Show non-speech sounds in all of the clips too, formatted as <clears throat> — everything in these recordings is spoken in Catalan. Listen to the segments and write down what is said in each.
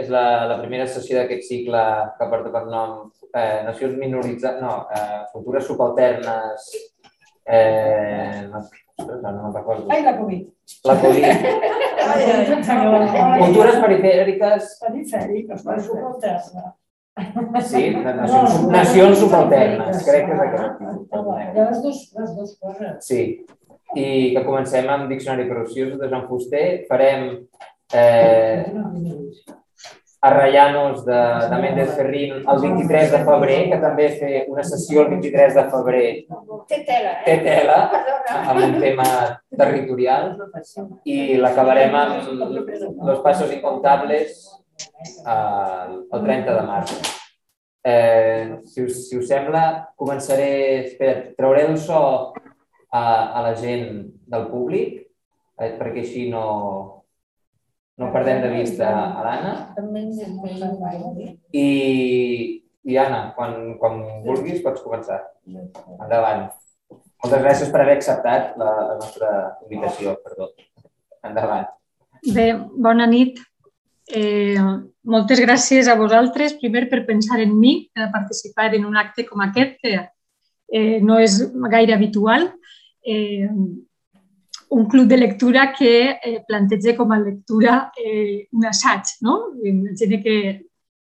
és la, la primera sessió d'aquest cicle que porta per nom eh, Nacions minoritzades, no, eh, futures subalternes, eh, no, no me'n recordo. Ai, la Covid. La Covid. Cultures perifèriques, Perifèriques, per subalterna. sí, de nacions, nacions subalternes, crec que és aquest. Hi ha les dues, les dues coses. Sí, i que comencem amb Diccionari per ociosos de Joan Fuster. Farem eh, Arrayanos de, de Méndez Ferrín el 23 de febrer, que també fer una sessió el 23 de febrer Té tela, té eh? tela, Perdona. amb un tema territorial, i l'acabarem amb Los Pasos Incontables eh, el 30 de març. Eh, si, us, si us sembla, començaré... Espera, trauré el so a, a la gent del públic, eh, perquè així no, no perdem de vista a l'Anna. I, i Anna, quan, quan vulguis pots començar. Endavant. Moltes gràcies per haver acceptat la, la nostra invitació. Perdó. Endavant. Bé, bona nit. Eh, moltes gràcies a vosaltres, primer per pensar en mi, per participar en un acte com aquest, que eh, no és gaire habitual. Eh, un club de lectura que eh, planteja com a lectura eh, un assaig. No? Imagina que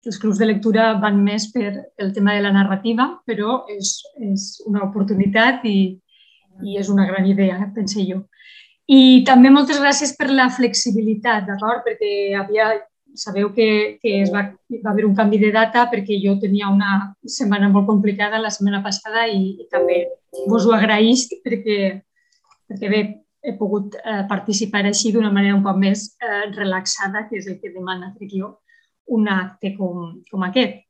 els clubs de lectura van més per el tema de la narrativa, però és, és una oportunitat i, i és una gran idea, pense jo. I també moltes gràcies per la flexibilitat, d'acord? Perquè havia, sabeu que, que es va, va haver un canvi de data perquè jo tenia una setmana molt complicada la setmana passada i, i també vos ho agraïs perquè, perquè bé, he pogut eh, participar així d'una manera un poc més eh, relaxada, que és el que demana, jo, un acte com, com aquest.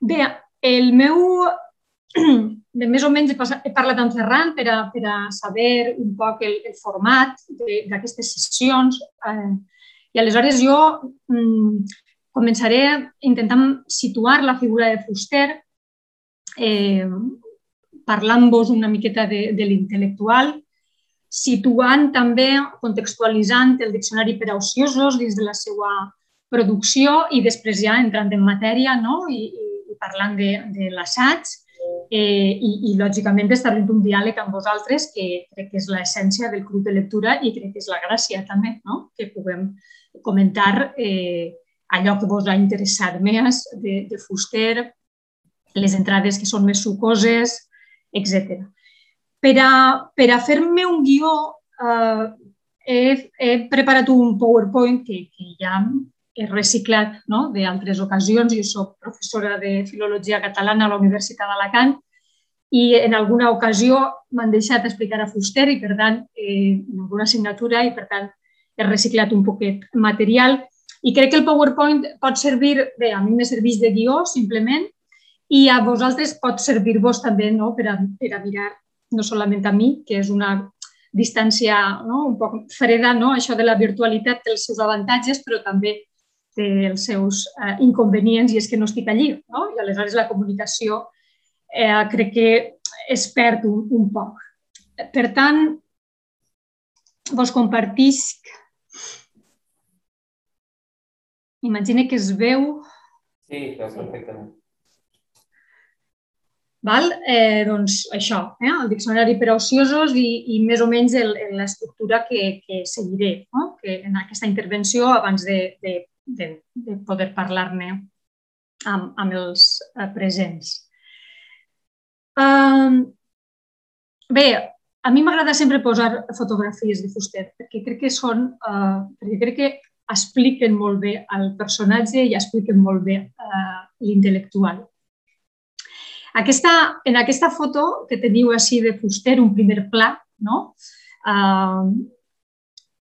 Bé, el meu <clears throat> de més o menys he parlat amb Ferran per a, per a saber un poc el, el format d'aquestes sessions eh, i aleshores jo mm, començaré intentant situar la figura de Fuster eh, parlant-vos una miqueta de, de l'intel·lectual, situant també, contextualitzant el diccionari per a ociosos dins de la seva producció i després ja entrant en matèria no? I, i, parlant de, de l'assaig eh, i, i, lògicament, establint un diàleg amb vosaltres, que crec que és l'essència del club de lectura i crec que és la gràcia també, no? que puguem comentar eh, allò que vos ha interessat més de, de Fuster, les entrades que són més sucoses, etc. Per a, per a fer-me un guió, eh, he, he preparat un PowerPoint que, que ja he reciclat no? d'altres ocasions. Jo soc professora de Filologia Catalana a la Universitat d'Alacant i en alguna ocasió m'han deixat explicar a Fuster i, per tant, eh, en alguna assignatura i, per tant, he reciclat un poquet material. I crec que el PowerPoint pot servir, bé, a mi me serveix de guió, simplement, i a vosaltres pot servir-vos també no? per, a, per a mirar, no solament a mi, que és una distància no? un poc freda, no? això de la virtualitat té els seus avantatges, però també té els seus eh, inconvenients i és que no estic allí. No? I aleshores la comunicació eh, crec que es perd un, un poc. Per tant, vos compartisc. Imagina que es veu. Sí, perfectament. Val? Eh, doncs això, eh? el diccionari per a ociosos i, i més o menys l'estructura que, que seguiré no? que en aquesta intervenció abans de, de, de, de poder parlar-ne amb, amb els eh, presents. Um, bé, a mi m'agrada sempre posar fotografies de Fuster perquè crec que són, uh, perquè crec que expliquen molt bé el personatge i expliquen molt bé uh, l'intel·lectual. Aquesta, en aquesta foto que teniu així de Fuster, un primer pla, no? Uh,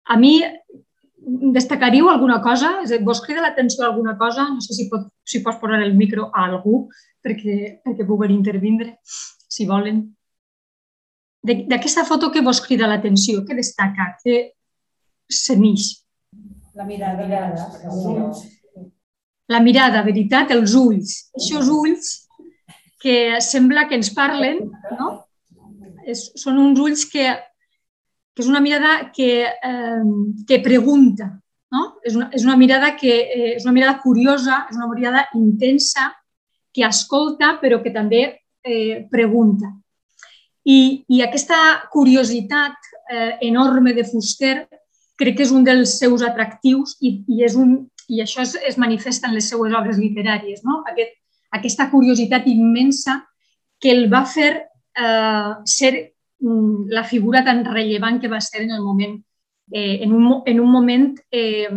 a mi destacaríeu alguna cosa? És a dir, vos crida l'atenció alguna cosa? No sé si, pot, si pots posar el micro a algú perquè, perquè puguen intervindre, si volen. D'aquesta foto que vos crida l'atenció? Què destaca? Què s'enix? La mirada. La mirada. La mirada, veritat, els ulls. Aquests ulls que sembla que ens parlen, no? És, són uns ulls que, que és una mirada que, eh, que pregunta, no? És, una, és una mirada que eh, és una mirada curiosa, és una mirada intensa, que escolta però que també eh, pregunta. I, I aquesta curiositat eh, enorme de Fuster crec que és un dels seus atractius i, i, és un, i això es, es manifesta en les seues obres literàries. No? Aquest, aquesta curiositat immensa que el va fer eh, ser mm, la figura tan rellevant que va ser en el moment, eh, en, un, en un moment eh,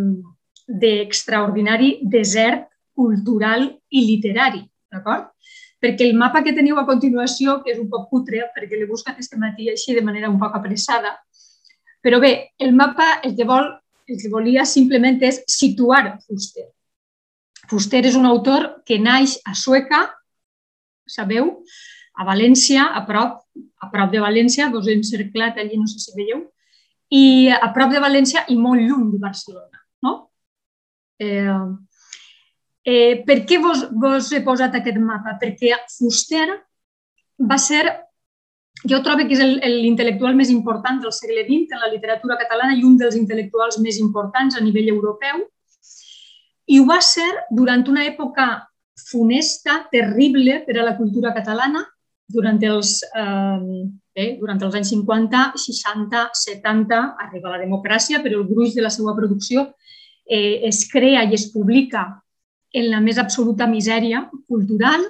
d'extraordinari desert cultural i literari, d'acord? Perquè el mapa que teniu a continuació, que és un poc cutre, perquè l'he buscat aquest matí així de manera un poc apressada, però bé, el mapa el que, vol, el que volia simplement és situar Fuster. Fuster és un autor que naix a Sueca, sabeu, a València, a prop, a prop de València, vos he encerclat allí, no sé si veieu, i a prop de València i molt lluny de Barcelona. No? Eh, eh, per què vos, vos he posat aquest mapa? Perquè Fuster va ser jo trobo que és l'intel·lectual més important del segle XX en la literatura catalana i un dels intel·lectuals més importants a nivell europeu. I ho va ser durant una època funesta, terrible per a la cultura catalana, durant els, eh, bé, durant els anys 50, 60, 70, arriba la democràcia, però el gruix de la seva producció eh, es crea i es publica en la més absoluta misèria cultural.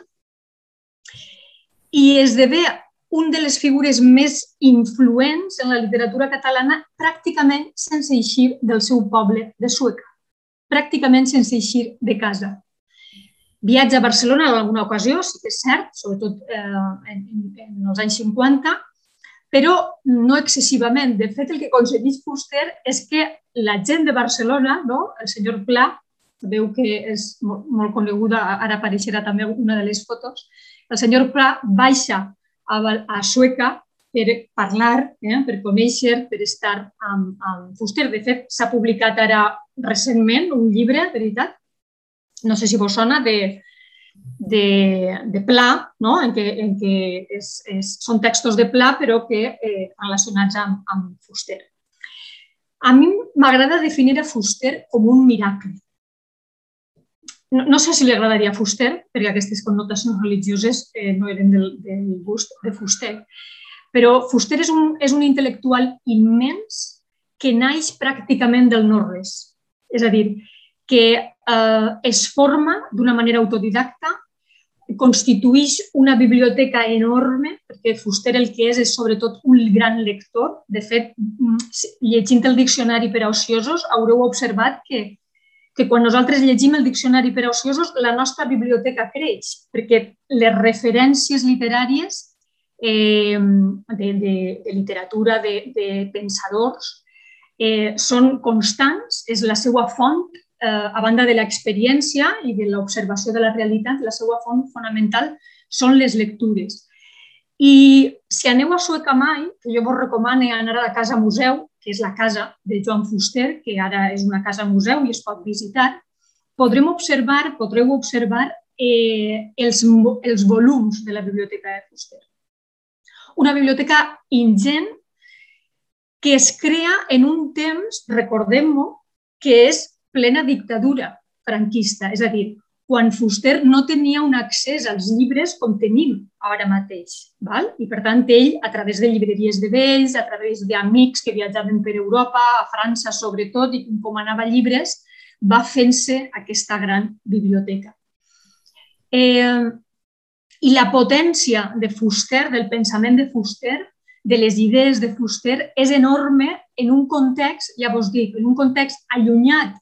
I esdevé un de les figures més influents en la literatura catalana pràcticament sense eixir del seu poble de Sueca, pràcticament sense eixir de casa. Viatja a Barcelona en alguna ocasió, sí que és cert, sobretot eh, en, en els anys 50, però no excessivament. De fet, el que aconsegueix Fuster és que la gent de Barcelona, no? el senyor Pla, veu que és molt, molt coneguda, ara apareixerà també una de les fotos, el senyor Pla baixa a, a Sueca per parlar, eh, per conèixer, per estar amb, amb Fuster. De fet, s'ha publicat ara recentment un llibre, de veritat, no sé si vos sona, de, de, de Pla, no? en què, en què és, és, són textos de Pla però que eh, relacionats amb, amb Fuster. A mi m'agrada definir a Fuster com un miracle no, no sé si li agradaria Fuster, perquè aquestes connotacions religioses eh, no eren del, del gust de Fuster, però Fuster és un, és un intel·lectual immens que naix pràcticament del no-res. És a dir, que eh, es forma d'una manera autodidacta, constitueix una biblioteca enorme, perquè Fuster el que és és sobretot un gran lector. De fet, mm, llegint el diccionari per a ociosos, haureu observat que que quan nosaltres llegim el diccionari per a ociosos, la nostra biblioteca creix, perquè les referències literàries eh, de, de, de literatura, de, de pensadors, eh, són constants, és la seva font, eh, a banda de l'experiència i de l'observació de la realitat, la seva font fonamental són les lectures. I si aneu a Sueca mai, que jo vos recomano anar a la Casa Museu, que és la casa de Joan Fuster, que ara és una casa museu i es pot visitar, podrem observar, podreu observar eh, els, els volums de la biblioteca de Fuster. Una biblioteca ingent que es crea en un temps, recordem-ho, que és plena dictadura franquista. És a dir, quan Fuster no tenia un accés als llibres com tenim ara mateix. Val? I, per tant, ell, a través de llibreries de vells, a través d'amics que viatjaven per Europa, a França sobretot, i com anava llibres, va fent-se aquesta gran biblioteca. Eh, I la potència de Fuster, del pensament de Fuster, de les idees de Fuster, és enorme en un context, ja vos dic, en un context allunyat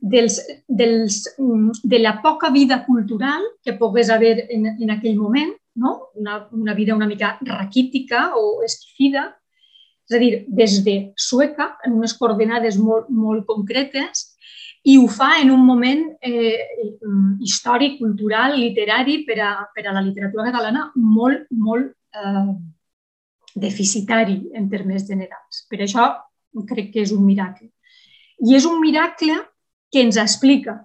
dels, dels, mm, de la poca vida cultural que pogués haver en, en aquell moment, no? una, una vida una mica raquítica o esquifida, és a dir, des de Sueca, en unes coordenades molt, molt concretes, i ho fa en un moment eh, històric, cultural, literari per a, per a la literatura catalana molt, molt eh, deficitari en termes generals. Per això crec que és un miracle. I és un miracle que ens explica,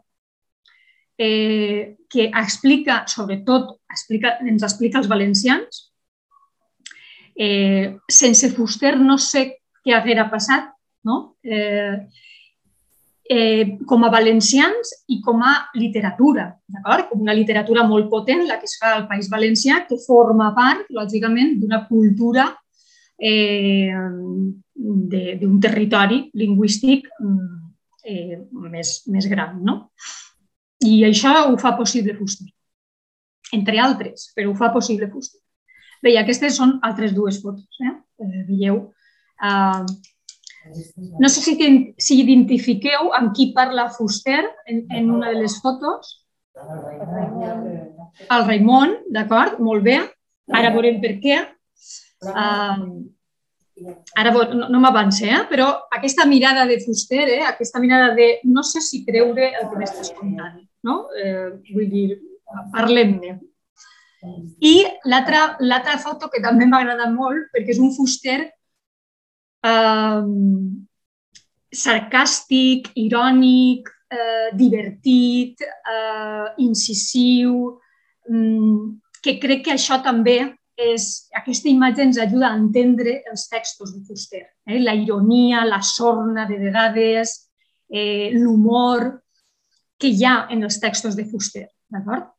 eh, que explica, sobretot, explica, ens explica els valencians. Eh, sense Fuster no sé què haguera passat, no? Eh, eh, com a valencians i com a literatura, d'acord? Com una literatura molt potent, la que es fa al País Valencià, que forma part, lògicament, d'una cultura eh, d'un territori lingüístic eh, més, més gran. No? I això ho fa possible Fuster, entre altres, però ho fa possible Fuster. Bé, aquestes són altres dues fotos. Eh? eh veieu eh, no sé si, si identifiqueu amb qui parla Fuster en, en una de les fotos. El Raimon, d'acord? Molt bé. Ara veurem per què. Uh, ara no, no m'avance, eh? però aquesta mirada de Fuster, eh? aquesta mirada de no sé si creure el que m'estàs contant, no? Eh, vull dir, parlem-ne. I l'altra foto que també m'agrada molt, perquè és un Fuster eh, sarcàstic, irònic, eh, divertit, eh, incisiu, mm, que crec que això també és, aquesta imatge ens ajuda a entendre els textos de Fuster. Eh? La ironia, la sorna de vegades, eh, l'humor que hi ha en els textos de Fuster. D'acord?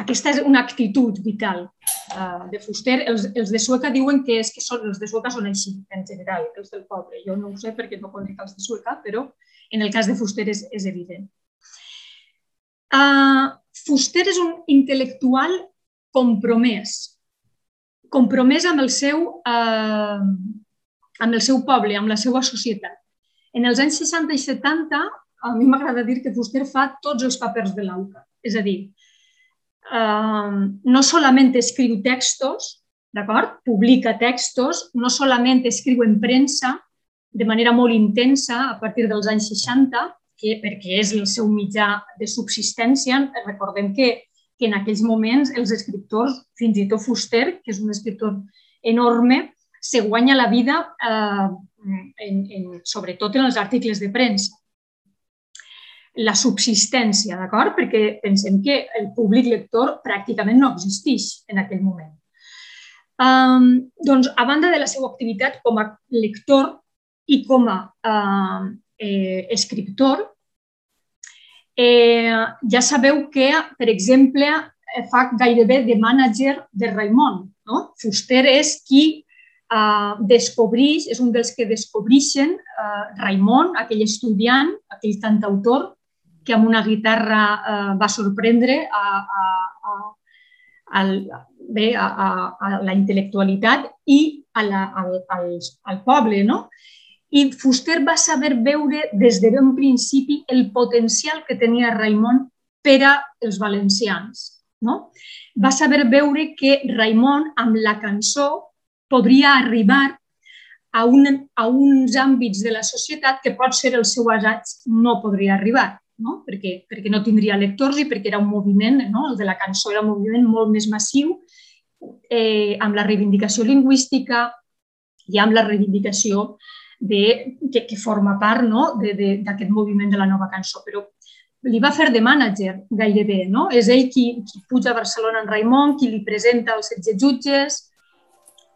Aquesta és una actitud vital uh, de Fuster. Els, els de Sueca diuen que, és que són, els de Sueca són així, en general, els del poble. Jo no ho sé perquè no conec els de Sueca, però en el cas de Fuster és, és evident. Uh, Fuster és un intel·lectual compromès, compromès amb el seu, uh, amb el seu poble, amb la seva societat. En els anys 60 i 70, a mi m'agrada dir que Fuster fa tots els papers de l'auca. És a dir, no solamente escriu textos, d'acord? Publica textos, no solament escriu en premsa de manera molt intensa a partir dels anys 60, que, perquè és el seu mitjà de subsistència. Recordem que, que en aquells moments els escriptors, fins i tot Fuster, que és un escriptor enorme, se guanya la vida eh, en, en, sobretot en els articles de premsa la subsistència, d'acord? Perquè pensem que el públic lector pràcticament no existeix en aquell moment. Um, doncs, a banda de la seva activitat com a lector i com a uh, eh, escriptor, eh, ja sabeu que, per exemple, fa gairebé de mànager de Raimon. No? Fuster és qui uh, descobreix, és un dels que descobreixen uh, Raimon, aquell estudiant, aquell cantautor que amb una guitarra eh, va sorprendre a, a, a, a, bé, a, a, a la intel·lectualitat i a la, al, al, al poble. No? I Fuster va saber veure des de ben principi el potencial que tenia Raimon per a els valencians. No? Va saber veure que Raimon, amb la cançó, podria arribar a, un, a uns àmbits de la societat que pot ser el seu assaig no podria arribar no? Perquè, perquè no tindria lectors i perquè era un moviment, no? el de la cançó era un moviment molt més massiu, eh, amb la reivindicació lingüística i amb la reivindicació de, que, que forma part no? d'aquest moviment de la nova cançó. Però li va fer de mànager gairebé. No? És ell qui, qui puja a Barcelona en Raimon, qui li presenta els 16 jutges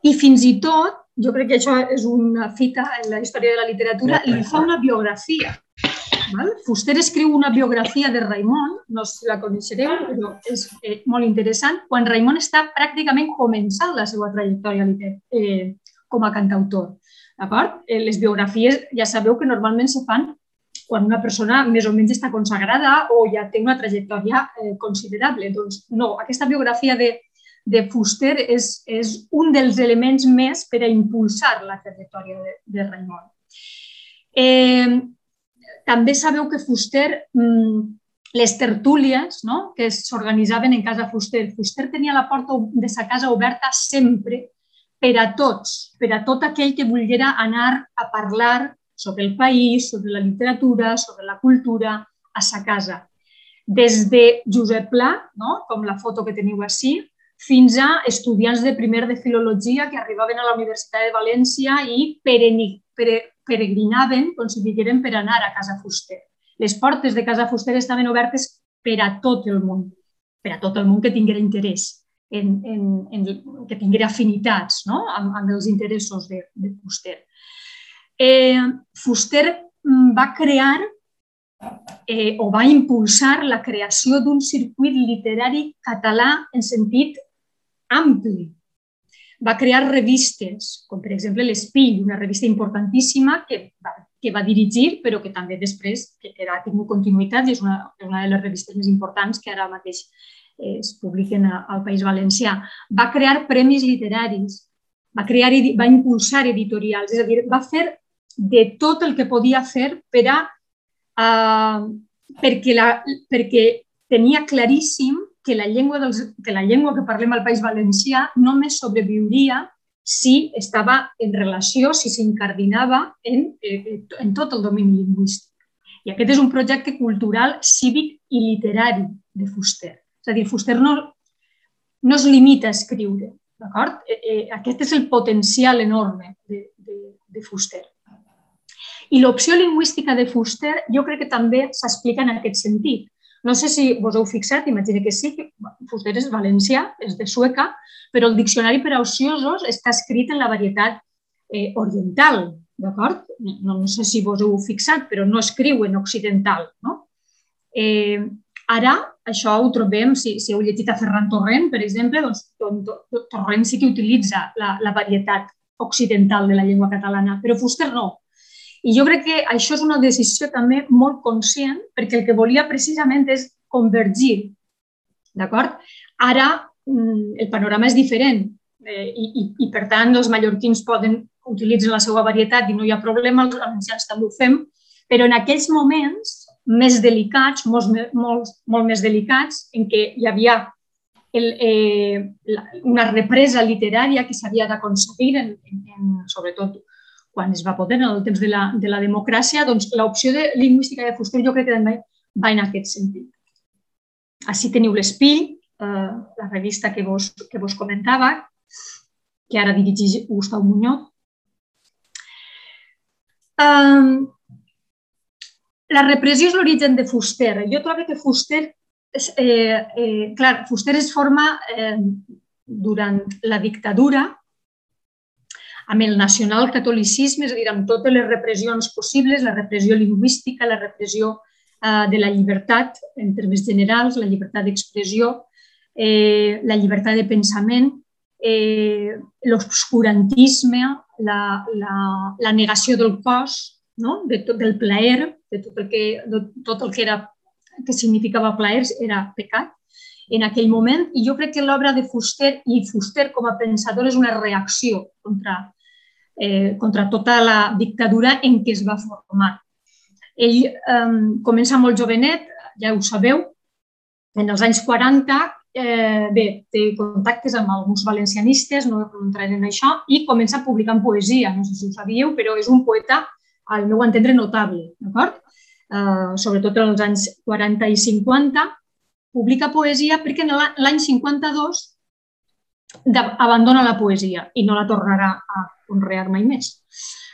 i fins i tot, jo crec que això és una fita en la història de la literatura, li fa una biografia Val? Fuster escriu una biografia de Raimon, no si la coneixereu, però és eh, molt interessant, quan Raimon està pràcticament començant la seva trajectòria eh, com a cantautor. D'acord? Eh, les biografies ja sabeu que normalment se fan quan una persona més o menys està consagrada o ja té una trajectòria eh, considerable. Doncs no, aquesta biografia de, de Fuster és, és un dels elements més per a impulsar la trajectòria de, de Raimon. Eh, també sabeu que Fuster, mm, les tertúlies no? que s'organitzaven en casa Fuster, Fuster tenia la porta de sa casa oberta sempre per a tots, per a tot aquell que volguera anar a parlar sobre el país, sobre la literatura, sobre la cultura, a sa casa. Des de Josep Pla, no? com la foto que teniu així, fins a estudiants de primer de filologia que arribaven a la Universitat de València i peregrinaven, com si digueren, per anar a Casa Fuster. Les portes de Casa Fuster estaven obertes per a tot el món, per a tot el món que tinguera interès, en, en, en, que tinguera afinitats no? amb, amb els interessos de, de Fuster. Eh, Fuster mm, va crear eh, o va impulsar la creació d'un circuit literari català en sentit ampli. Va crear revistes, com per exemple l'Espill, una revista importantíssima que va, que va dirigir, però que també després que, que ha tingut continuïtat i és una, una de les revistes més importants que ara mateix eh, es publiquen al País Valencià. Va crear premis literaris, va, crear, va impulsar editorials, és a dir, va fer de tot el que podia fer per a, uh, perquè, la, perquè tenia claríssim que la, llengua dels, que la llengua que parlem al País Valencià només sobreviuria si estava en relació, si s'incardinava en, eh, en tot el domini lingüístic. I aquest és un projecte cultural, cívic i literari de Fuster. És a dir, Fuster no, no es limita a escriure, d'acord? Eh, eh, aquest és el potencial enorme de, de, de Fuster. I l'opció lingüística de Fuster jo crec que també s'explica en aquest sentit. No sé si vos heu fixat, imagino que sí, que Fuster és valencià, és de Sueca, però el diccionari per a ociosos està escrit en la varietat eh, oriental, d'acord? No, no sé si vos heu fixat, però no escriu en occidental. No? Eh, ara, això ho trobem, si, si heu llegit a Ferran Torrent, per exemple, doncs Torrent sí que utilitza la, la varietat occidental de la llengua catalana, però Fuster no. I jo crec que això és una decisió també molt conscient perquè el que volia precisament és convergir. D'acord? Ara mm, el panorama és diferent eh, i, i, i, per tant, els mallorquins poden utilitzar la seva varietat i no hi ha problema, els valencians també ho fem, però en aquells moments més delicats, molt, molt, molt més delicats, en què hi havia el, eh, una represa literària que s'havia d'aconseguir, en, en, en, sobretot quan es va poder, en el temps de la, de la democràcia, doncs l'opció de lingüística de Fuster jo crec que també va en aquest sentit. Així teniu l'Espill, eh, la revista que vos, que vos comentava, que ara dirigeix Gustau Muñoz. Um, la repressió és l'origen de Fuster. Jo trobo que Fuster, eh, eh, clar, Fuster es forma eh, durant la dictadura amb el nacional-catolicisme, és a dir, amb totes les repressions possibles, la repressió lingüística, la repressió eh, de la llibertat en termes generals, la llibertat d'expressió, eh, la llibertat de pensament, eh, l'obscurantisme, la, la, la negació del cos, no? de tot el plaer, de tot el que, de tot el que, era, que significava plaer era pecat en aquell moment i jo crec que l'obra de Fuster i Fuster com a pensador és una reacció contra, eh, contra tota la dictadura en què es va formar. Ell eh, comença molt jovenet, ja ho sabeu, en els anys 40, eh, bé, té contactes amb alguns valencianistes, no entraré en això, i comença a publicar en poesia, no sé si ho sabíeu, però és un poeta, al meu entendre, notable, d'acord? Eh, sobretot en els anys 40 i 50, publica poesia perquè l'any 52 abandona la poesia i no la tornarà a conrear mai més.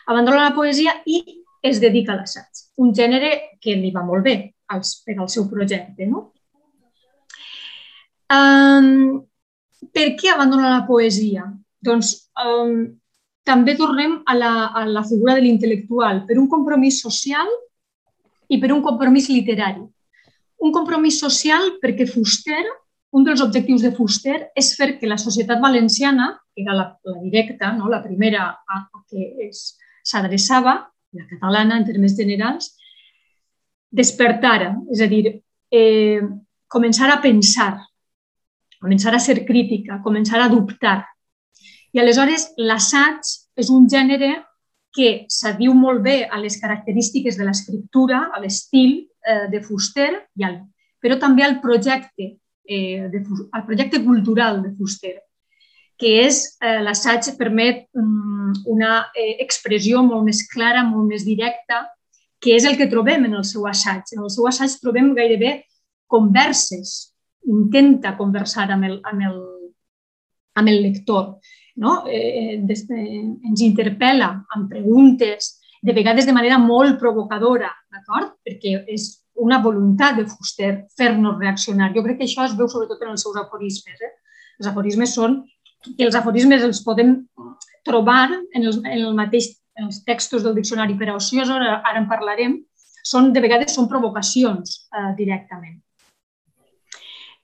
Abandona la poesia i es dedica a l'assaig, un gènere que li va molt bé als, per al seu projecte. No? Um, per què abandona la poesia? Doncs um, també tornem a la, a la figura de l'intel·lectual, per un compromís social i per un compromís literari. Un compromís social perquè Fuster, un dels objectius de Fuster és fer que la societat valenciana era la, la directa, no? la primera a, a què s'adreçava, la catalana en termes generals, despertara, és a dir, eh, començar a pensar, començar a ser crítica, començar a dubtar. I aleshores l'assaig és un gènere que s'adiu molt bé a les característiques de l'escriptura, a l'estil eh, de Fuster, i al, però també al projecte, eh, de, al projecte cultural de Fuster que és eh, l'assaig permet um, una eh, expressió molt més clara, molt més directa, que és el que trobem en el seu assaig. En el seu assaig trobem gairebé converses, intenta conversar amb el, amb el, amb el lector. No? Eh, des, eh, ens interpel·la amb preguntes, de vegades de manera molt provocadora, d'acord? Perquè és una voluntat de Fuster fer-nos reaccionar. Jo crec que això es veu sobretot en els seus aforismes. Eh? Els aforismes són que els aforismes els podem trobar en, els, en el mateix en els textos del diccionari per a ociosos, ara, ara en parlarem, són, de vegades són provocacions eh, directament.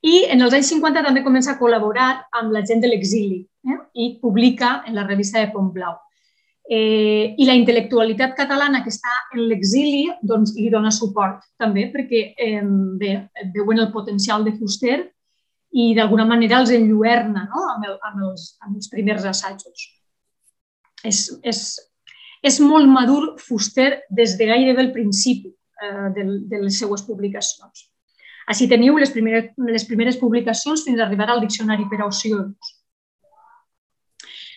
I en els anys 50 també comença a col·laborar amb la gent de l'exili eh? i publica en la revista de Pont Blau. Eh, I la intel·lectualitat catalana que està en l'exili doncs, li dona suport també perquè eh, bé, veuen el potencial de Fuster i d'alguna manera els enlluerna no? amb, el, amb, els, amb els primers assajos. És, és, és molt madur Fuster des de gairebé el principi eh, de, de les seues publicacions. Així teniu les primeres, les primeres publicacions fins a arribar al diccionari per a ociosos.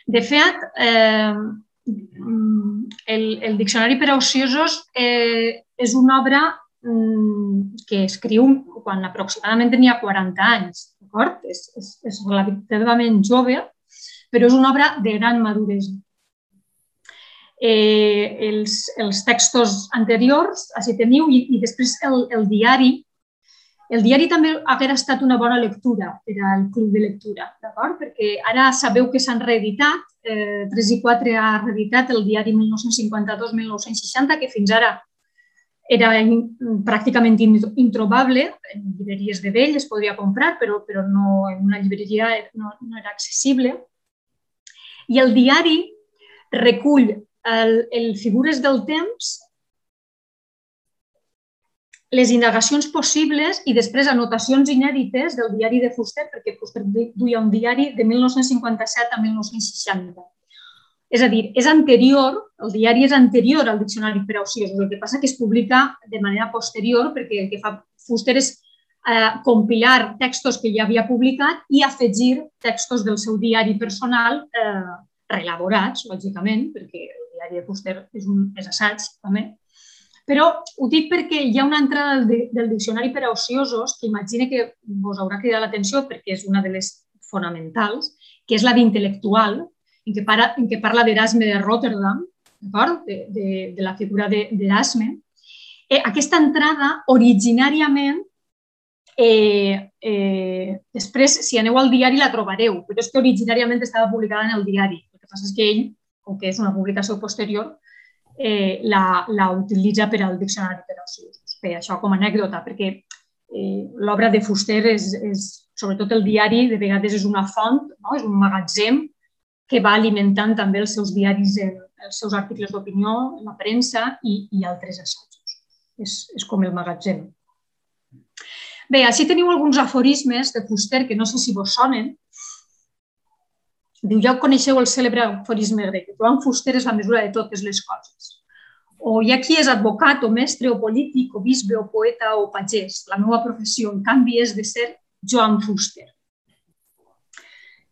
De fet, eh, el, el diccionari per a ociosos eh, és una obra mm, que escriu quan aproximadament tenia 40 anys, d'acord? És, és, és relativament jove, però és una obra de gran maduresa eh, els, els textos anteriors, així teniu, i, i després el, el diari. El diari també haguera estat una bona lectura per al club de lectura, d'acord? Perquè ara sabeu que s'han reeditat, eh, 3 i 4 ha reeditat el diari 1952-1960, que fins ara era in, pràcticament introbable, en llibreries de vell es podria comprar, però, però no, en una llibreria no, no era accessible. I el diari recull el, el Figures del temps, les indagacions possibles i després anotacions inèdites del diari de Fuster, perquè Fuster duia un diari de 1957 a 1960. És a dir, és anterior, el diari és anterior al diccionari per ociosos, el que passa que es publica de manera posterior perquè el que fa Fuster és eh, compilar textos que ja havia publicat i afegir textos del seu diari personal eh, reelaborats, lògicament, perquè diari de Fuster és un és assaig, també. Però ho dic perquè hi ha una entrada del, del diccionari per a ociosos que imagine que vos haurà cridat l'atenció perquè és una de les fonamentals, que és la d'intel·lectual, en què, para, en què parla d'Erasme de Rotterdam, de, de, de la figura d'Erasme. Eh, aquesta entrada, originàriament, eh, eh, després, si aneu al diari, la trobareu, però és que originàriament estava publicada en el diari. El que passa és que ell o que és una publicació posterior, eh, la, la utilitza per al diccionari per als usos. Bé, això com a anècdota, perquè eh, l'obra de Fuster és, és, sobretot el diari, de vegades és una font, no? és un magatzem que va alimentant també els seus diaris, els seus articles d'opinió, la premsa i, i altres assajos. És, és com el magatzem. Bé, així teniu alguns aforismes de Fuster que no sé si vos sonen, Diu, ja coneixeu el cèlebre aforisme grec, Joan Fuster és la mesura de totes les coses. O hi ha qui és advocat, o mestre, o polític, o bisbe, o poeta, o pagès. La meva professió, en canvi, és de ser Joan Fuster.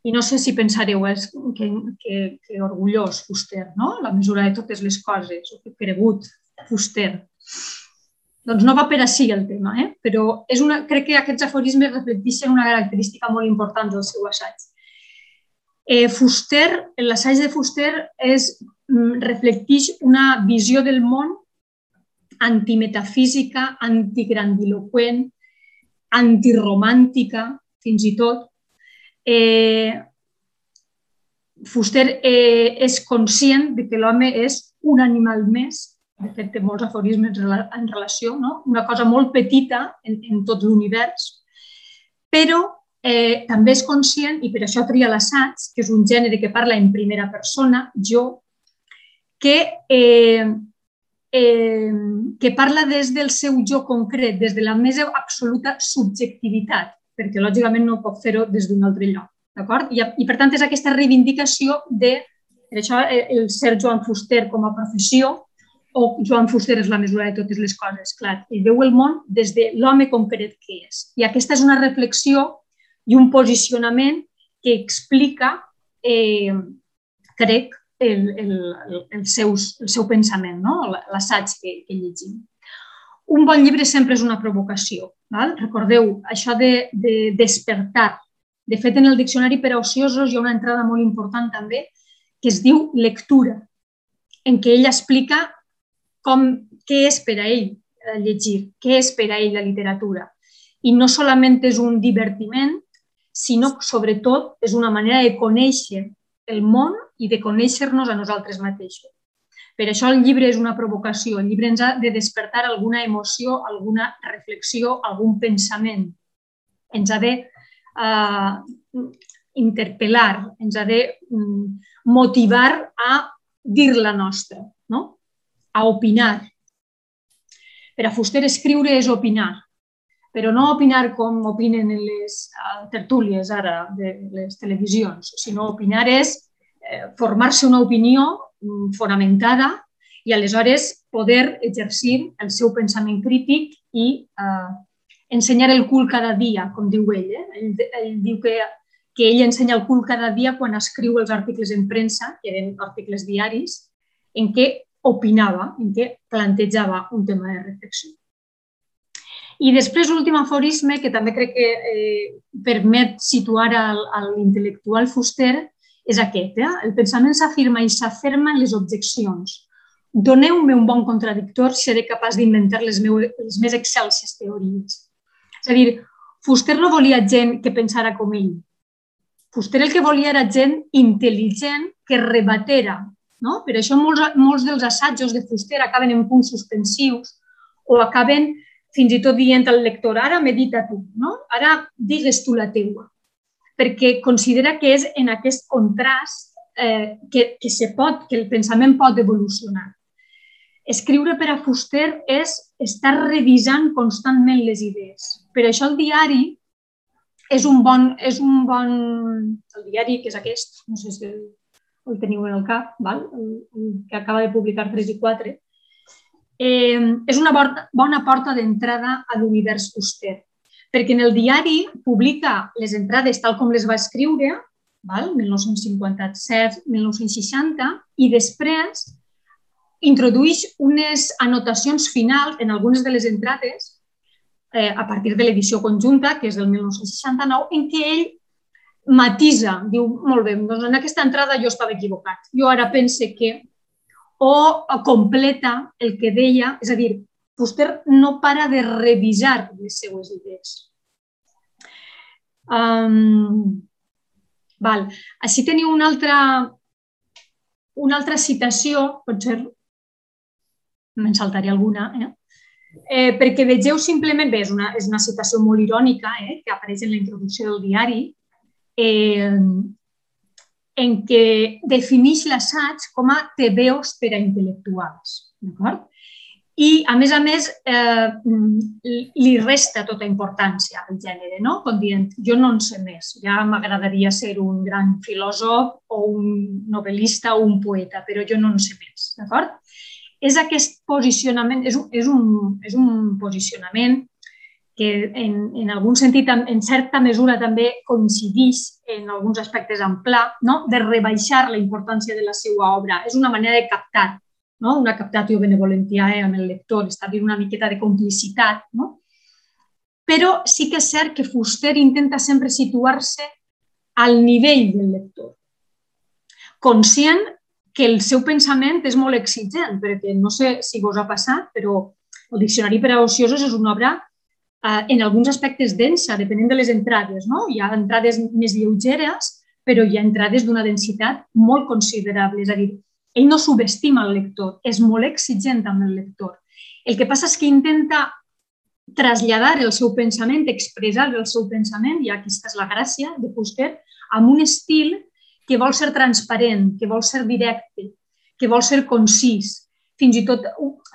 I no sé si pensareu és que, que, que orgullós Fuster, no? la mesura de totes les coses, o que cregut Fuster. Doncs no va per així el tema, eh? però és una, crec que aquests aforismes reflecteixen una característica molt important del seu assaig Eh, Fuster, l'assaig de Fuster és, mm, reflecteix una visió del món antimetafísica, antigrandiloquent, antiromàntica, fins i tot. Eh, Fuster eh, és conscient de que l'home és un animal més, de fet té molts aforismes en relació, no? una cosa molt petita en, en tot l'univers, però eh, també és conscient, i per això tria l'assaig, que és un gènere que parla en primera persona, jo, que, eh, eh, que parla des del seu jo concret, des de la més absoluta subjectivitat, perquè lògicament no pot fer-ho des d'un altre lloc. D'acord? I, I per tant és aquesta reivindicació de, per això eh, el ser Joan Fuster com a professió o Joan Fuster és la mesura de totes les coses, clar, ell veu el món des de l'home concret que és. I aquesta és una reflexió i un posicionament que explica, eh, crec, el, el, el, seus, el seu pensament, no? l'assaig que, que llegim. Un bon llibre sempre és una provocació. Val? Recordeu, això de, de despertar. De fet, en el diccionari per a ociosos hi ha una entrada molt important també que es diu lectura, en què ell explica com, què és per a ell eh, llegir, què és per a ell la literatura. I no solament és un divertiment, sinó sobretot és una manera de conèixer el món i de conèixer-nos a nosaltres mateixos. Per això el llibre és una provocació. El llibre ens ha de despertar alguna emoció, alguna reflexió, algun pensament. Ens ha de uh, interpel·lar, ens ha de um, motivar a dir la nostra, no? a opinar. Per a Fuster escriure és opinar, però no opinar com opinen en les tertúlies ara de les televisions, sinó opinar és eh, formar-se una opinió mm, fonamentada i aleshores poder exercir el seu pensament crític i eh, ensenyar el cul cada dia, com diu ell. Eh? Ell, ell diu que, que ell ensenya el cul cada dia quan escriu els articles en premsa, que eren articles diaris, en què opinava, en què plantejava un tema de reflexió. I després l'últim aforisme, que també crec que eh, permet situar l'intel·lectual Fuster, és aquest. Eh? El pensament s'afirma i s'aferma en les objeccions. Doneu-me un bon contradictor, seré capaç d'inventar les, meues, les més excelses teories. És a dir, Fuster no volia gent que pensara com ell. Fuster el que volia era gent intel·ligent que rebatera no? Per això molts, molts dels assajos de Fuster acaben en punts suspensius o acaben fins i tot dient al lector, ara medita tu, no? ara digues tu la teua, perquè considera que és en aquest contrast eh, que, que, se pot, que el pensament pot evolucionar. Escriure per a Fuster és estar revisant constantment les idees. Per això el diari és un bon, és un bon el diari que és aquest, no sé si el teniu en el cap, val? El, el que acaba de publicar 3 i 4, eh, és una bona porta d'entrada a l'univers Fuster, perquè en el diari publica les entrades tal com les va escriure, val? 1957, 1960, i després introdueix unes anotacions finals en algunes de les entrades eh, a partir de l'edició conjunta, que és del 1969, en què ell matisa, diu, molt bé, doncs en aquesta entrada jo estava equivocat. Jo ara pense que o completa el que deia, és a dir, Fuster no para de revisar les seues idees. Um, val. Així teniu una altra, una altra citació, potser me'n saltaré alguna, eh? Eh, perquè vegeu simplement, bé, és una, és una citació molt irònica eh, que apareix en la introducció del diari, eh, en què defineix l'assaig com a tebeos per a intel·lectuals. D'acord? I, a més a més, eh, li resta tota importància al gènere, no? Com dient, jo no en sé més, ja m'agradaria ser un gran filòsof o un novel·lista o un poeta, però jo no en sé més, d'acord? És aquest posicionament, és un, és un, és un posicionament que en, en algun sentit, en certa mesura, també coincideix en alguns aspectes amb Pla, no? de rebaixar la importància de la seva obra. És una manera de captar, no? una captatio benevolentiae amb el lector, establir una miqueta de complicitat. No? Però sí que és cert que Fuster intenta sempre situar-se al nivell del lector, conscient que el seu pensament és molt exigent, perquè no sé si vos ha passat, però el Diccionari per a ociosos és una obra eh, en alguns aspectes densa, depenent de les entrades. No? Hi ha entrades més lleugeres, però hi ha entrades d'una densitat molt considerable. És a dir, ell no subestima el lector, és molt exigent amb el lector. El que passa és que intenta traslladar el seu pensament, expressar el seu pensament, i aquesta és la gràcia de Fuster, amb un estil que vol ser transparent, que vol ser directe, que vol ser concís, fins i tot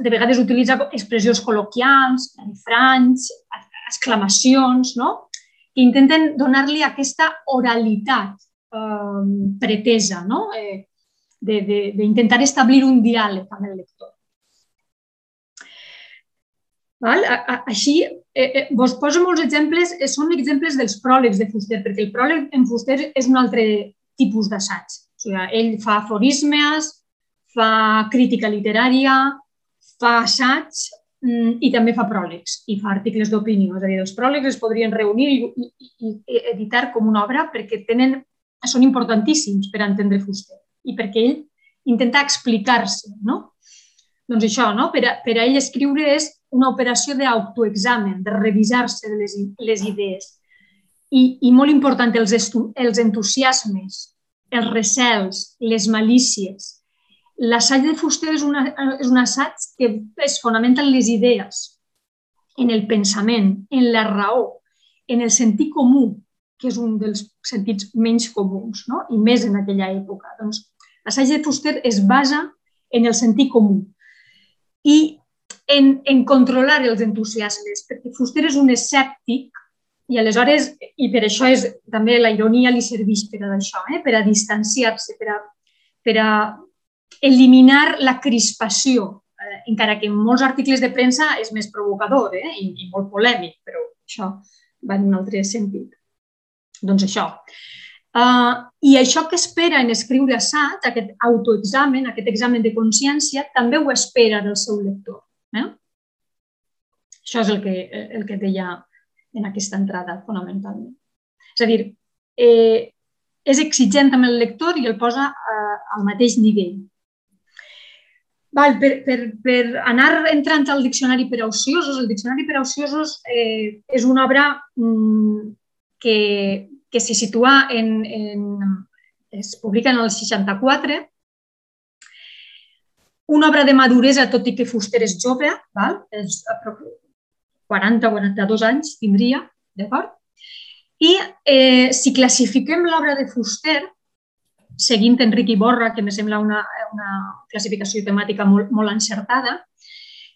de vegades utilitza expressions col·loquials, refranys, exclamacions, no? que intenten donar-li aquesta oralitat eh, pretesa, no? eh, d'intentar establir un diàleg amb el lector. Val? Així, eh, eh, vos poso molts exemples, eh, són exemples dels pròlegs de Fuster, perquè el pròleg en Fuster és un altre tipus d'assaig. O sigui, ell fa aforismes, fa crítica literària, fa assaig mm, i també fa pròlegs i fa articles d'opinió. És a dir, els pròlegs es podrien reunir i, i, i editar com una obra perquè tenen, són importantíssims per entendre Fuster i perquè ell intenta explicar-se. No? Doncs això, no? per, a, per a ell escriure és una operació d'autoexamen, de revisar-se les, les idees. I, I molt important, els, estu, els entusiasmes, els recels, les malícies, L'assaig de Fuster és, una, és un assaig que es fonamenta en les idees, en el pensament, en la raó, en el sentit comú, que és un dels sentits menys comuns, no? i més en aquella època. Doncs, l'assaig de Fuster es basa en el sentit comú i en, en controlar els entusiasmes, perquè Fuster és un escèptic i aleshores, i per això és, també la ironia li serveix per a això, eh? per a distanciar-se, per a, per a eliminar la crispació, eh, encara que en molts articles de premsa és més provocador eh? I, i molt polèmic, però això va en un altre sentit. Doncs això. Uh, I això que espera en escriure assat, aquest autoexamen, aquest examen de consciència, també ho espera del seu lector. Eh? Això és el que, el que deia en aquesta entrada, fonamentalment. És a dir, eh, és exigent amb el lector i el posa eh, al mateix nivell. Val, per, per, per anar entrant al diccionari per ociosos, el diccionari per ociosos eh, és una obra mm, que, que se situa en, en, es publica en el 64, una obra de maduresa, tot i que Fuster és jove, val? és 40 o 42 anys tindria, d'acord? I eh, si classifiquem l'obra de Fuster, seguint Enric Iborra, que me sembla una, una classificació temàtica molt, molt encertada,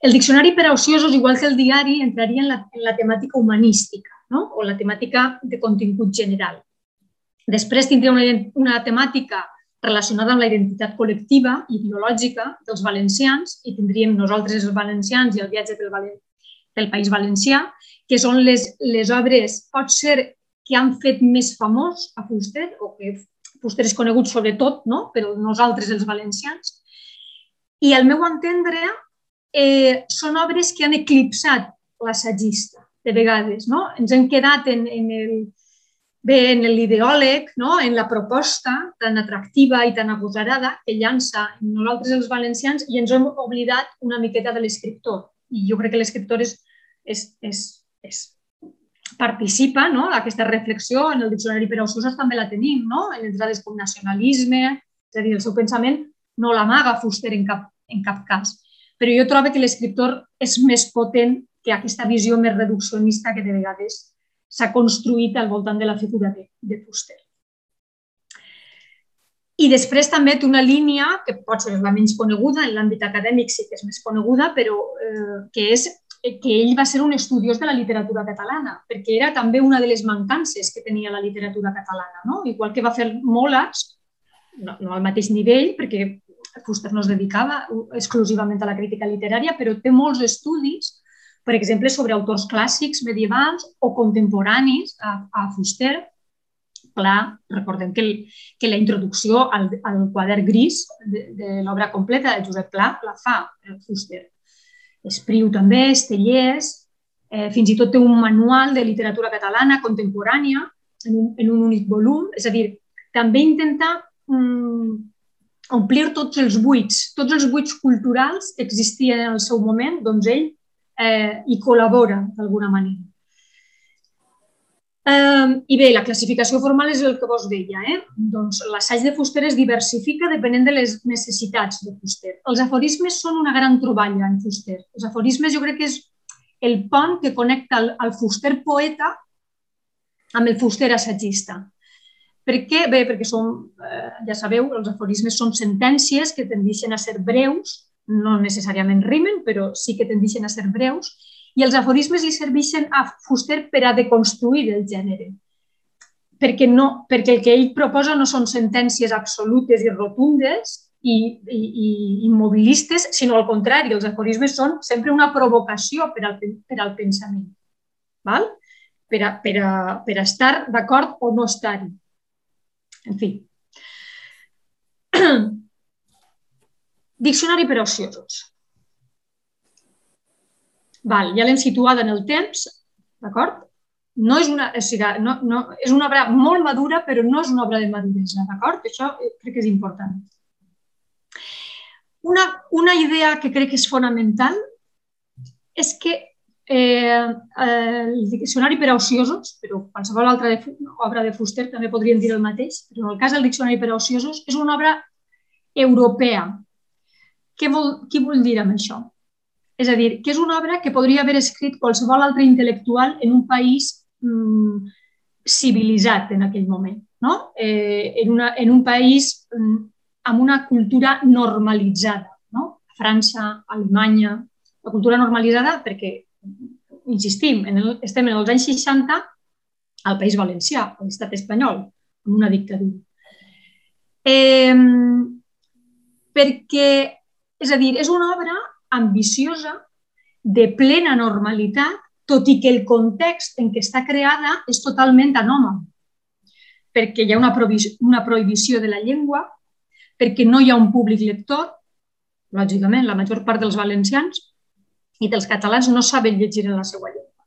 el diccionari per a ociosos, igual que el diari, entraria en la, en la temàtica humanística no? o la temàtica de contingut general. Després tindria una, una temàtica relacionada amb la identitat col·lectiva i ideològica dels valencians i tindríem nosaltres els valencians i el viatge del, Valen del País Valencià, que són les, les obres, pot ser que han fet més famós a Fuster o que Fuster és conegut sobretot no? per nosaltres els valencians. I al meu entendre eh, són obres que han eclipsat l'assagista de vegades. No? Ens hem quedat en, en el, bé en l'ideòleg, no? en la proposta tan atractiva i tan agosarada que llança nosaltres els valencians i ens hem oblidat una miqueta de l'escriptor. I jo crec que l'escriptor és, és, és, és participa no? aquesta reflexió en el diccionari per a usos també la tenim, no? en entrades com nacionalisme, és a dir, el seu pensament no l'amaga Fuster en cap, en cap cas. Però jo trobo que l'escriptor és més potent que aquesta visió més reduccionista que de vegades s'ha construït al voltant de la figura de, de Fuster. I després també té una línia que pot ser la menys coneguda, en l'àmbit acadèmic sí que és més coneguda, però eh, que és que ell va ser un estudiós de la literatura catalana, perquè era també una de les mancances que tenia la literatura catalana. No? Igual que va fer Moles, no, no al mateix nivell, perquè Fuster no es dedicava exclusivament a la crítica literària, però té molts estudis, per exemple, sobre autors clàssics medievals o contemporanis a, a Fuster. Clar, recordem que, el, que la introducció al, al quadern gris de, de l'obra completa de Josep Pla la fa Fuster. Espriu també, Estellers, eh, fins i tot té un manual de literatura catalana contemporània en un, en un únic volum, és a dir, també intenta mm, omplir tots els buits, tots els buits culturals que existien en el seu moment, doncs ell eh, hi col·labora d'alguna manera. Eh, I bé, la classificació formal és el que vos deia. Eh? Doncs l'assaig de Fuster es diversifica depenent de les necessitats de Fuster. Els aforismes són una gran troballa en Fuster. Els aforismes jo crec que és el pont que connecta el, el Fuster poeta amb el Fuster assagista. Per què? Bé, perquè són, eh, ja sabeu, els aforismes són sentències que tendeixen a ser breus, no necessàriament rimen, però sí que tendeixen a ser breus, i els aforismes li serveixen a Fuster per a deconstruir el gènere. Perquè, no, perquè el que ell proposa no són sentències absolutes i rotundes i, i, i immobilistes, sinó al contrari, els aforismes són sempre una provocació per al, per al pensament. Val? Per, a, per, a, per a estar d'acord o no estar-hi. En fi. Diccionari per ociosos. Val, ja l'hem situada en el temps, d'acord? No és una, o sigui, no, no, és una obra molt madura, però no és una obra de maduresa, d'acord? Això crec que és important. Una, una idea que crec que és fonamental és que eh, el diccionari per a ociosos, però qualsevol altra de, obra de Fuster també podríem dir el mateix, però en el cas del diccionari per a ociosos és una obra europea, què, vol, què vull dir amb això? És a dir, que és una obra que podria haver escrit qualsevol altre intel·lectual en un país mm, civilitzat en aquell moment, no? eh, en, una, en un país mm, amb una cultura normalitzada. No? França, Alemanya, la cultura normalitzada perquè, insistim, en el, estem en els anys 60 al País Valencià, a l'estat espanyol, amb una dictadura. Eh, perquè, és a dir, és una obra ambiciosa, de plena normalitat, tot i que el context en què està creada és totalment anòmal, perquè hi ha una, una prohibició de la llengua, perquè no hi ha un públic lector, lògicament, la major part dels valencians i dels catalans no saben llegir en la seva llengua,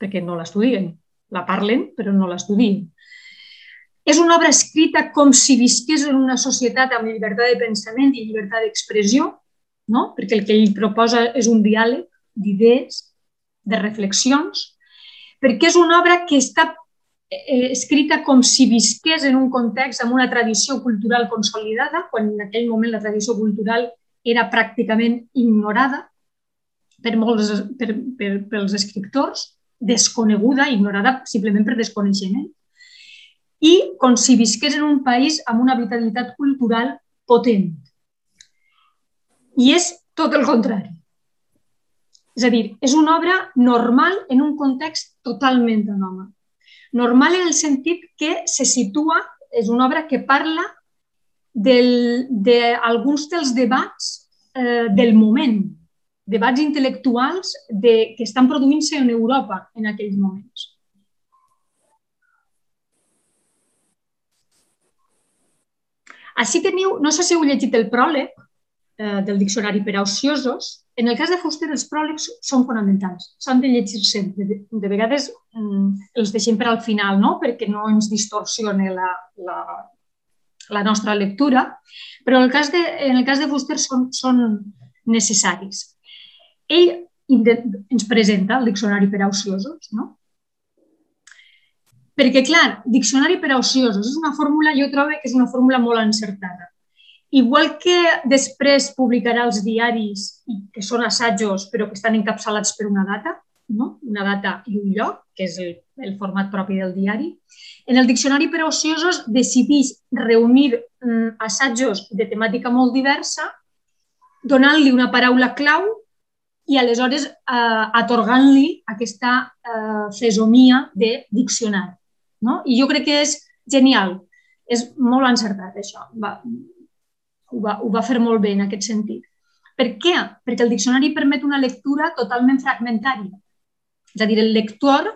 perquè no l'estudien. La parlen, però no l'estudien. És una obra escrita com si visqués en una societat amb llibertat de pensament i llibertat d'expressió, no? perquè el que ell proposa és un diàleg d'idees, de reflexions, perquè és una obra que està eh, escrita com si visqués en un context amb una tradició cultural consolidada, quan en aquell moment la tradició cultural era pràcticament ignorada per molts, per, per, pels escriptors, desconeguda, ignorada simplement per desconeixement, i com si visqués en un país amb una vitalitat cultural potent. I és tot el contrari. És a dir, és una obra normal en un context totalment anòmal. Normal en el sentit que se situa, és una obra que parla d'alguns de, dels debats eh, del moment, debats intel·lectuals de, que estan produint-se en Europa en aquells moments. Així teniu, no sé si heu llegit el pròleg eh, del diccionari per a ociosos. En el cas de Fuster, els pròlegs són fonamentals. S'han de llegir sempre. De, de vegades mm, els deixem per al final, no? perquè no ens distorsione la, la, la nostra lectura, però en el cas de, en el cas de Fuster són, són necessaris ell ens presenta el diccionari per a ociosos, no? Perquè, clar, diccionari per a ociosos és una fórmula, jo trobo que és una fórmula molt encertada. Igual que després publicarà els diaris, que són assajos però que estan encapçalats per una data, no? una data i un lloc, que és el, el format propi del diari, en el diccionari per a ociosos decidís reunir mm, assajos de temàtica molt diversa, donant-li una paraula clau i aleshores eh, atorgant-li aquesta eh, fesomia de diccionari. No? I jo crec que és genial, és molt encertat això, va, ho, va, ho va fer molt bé en aquest sentit. Per què? Perquè el diccionari permet una lectura totalment fragmentària. És a dir, el lector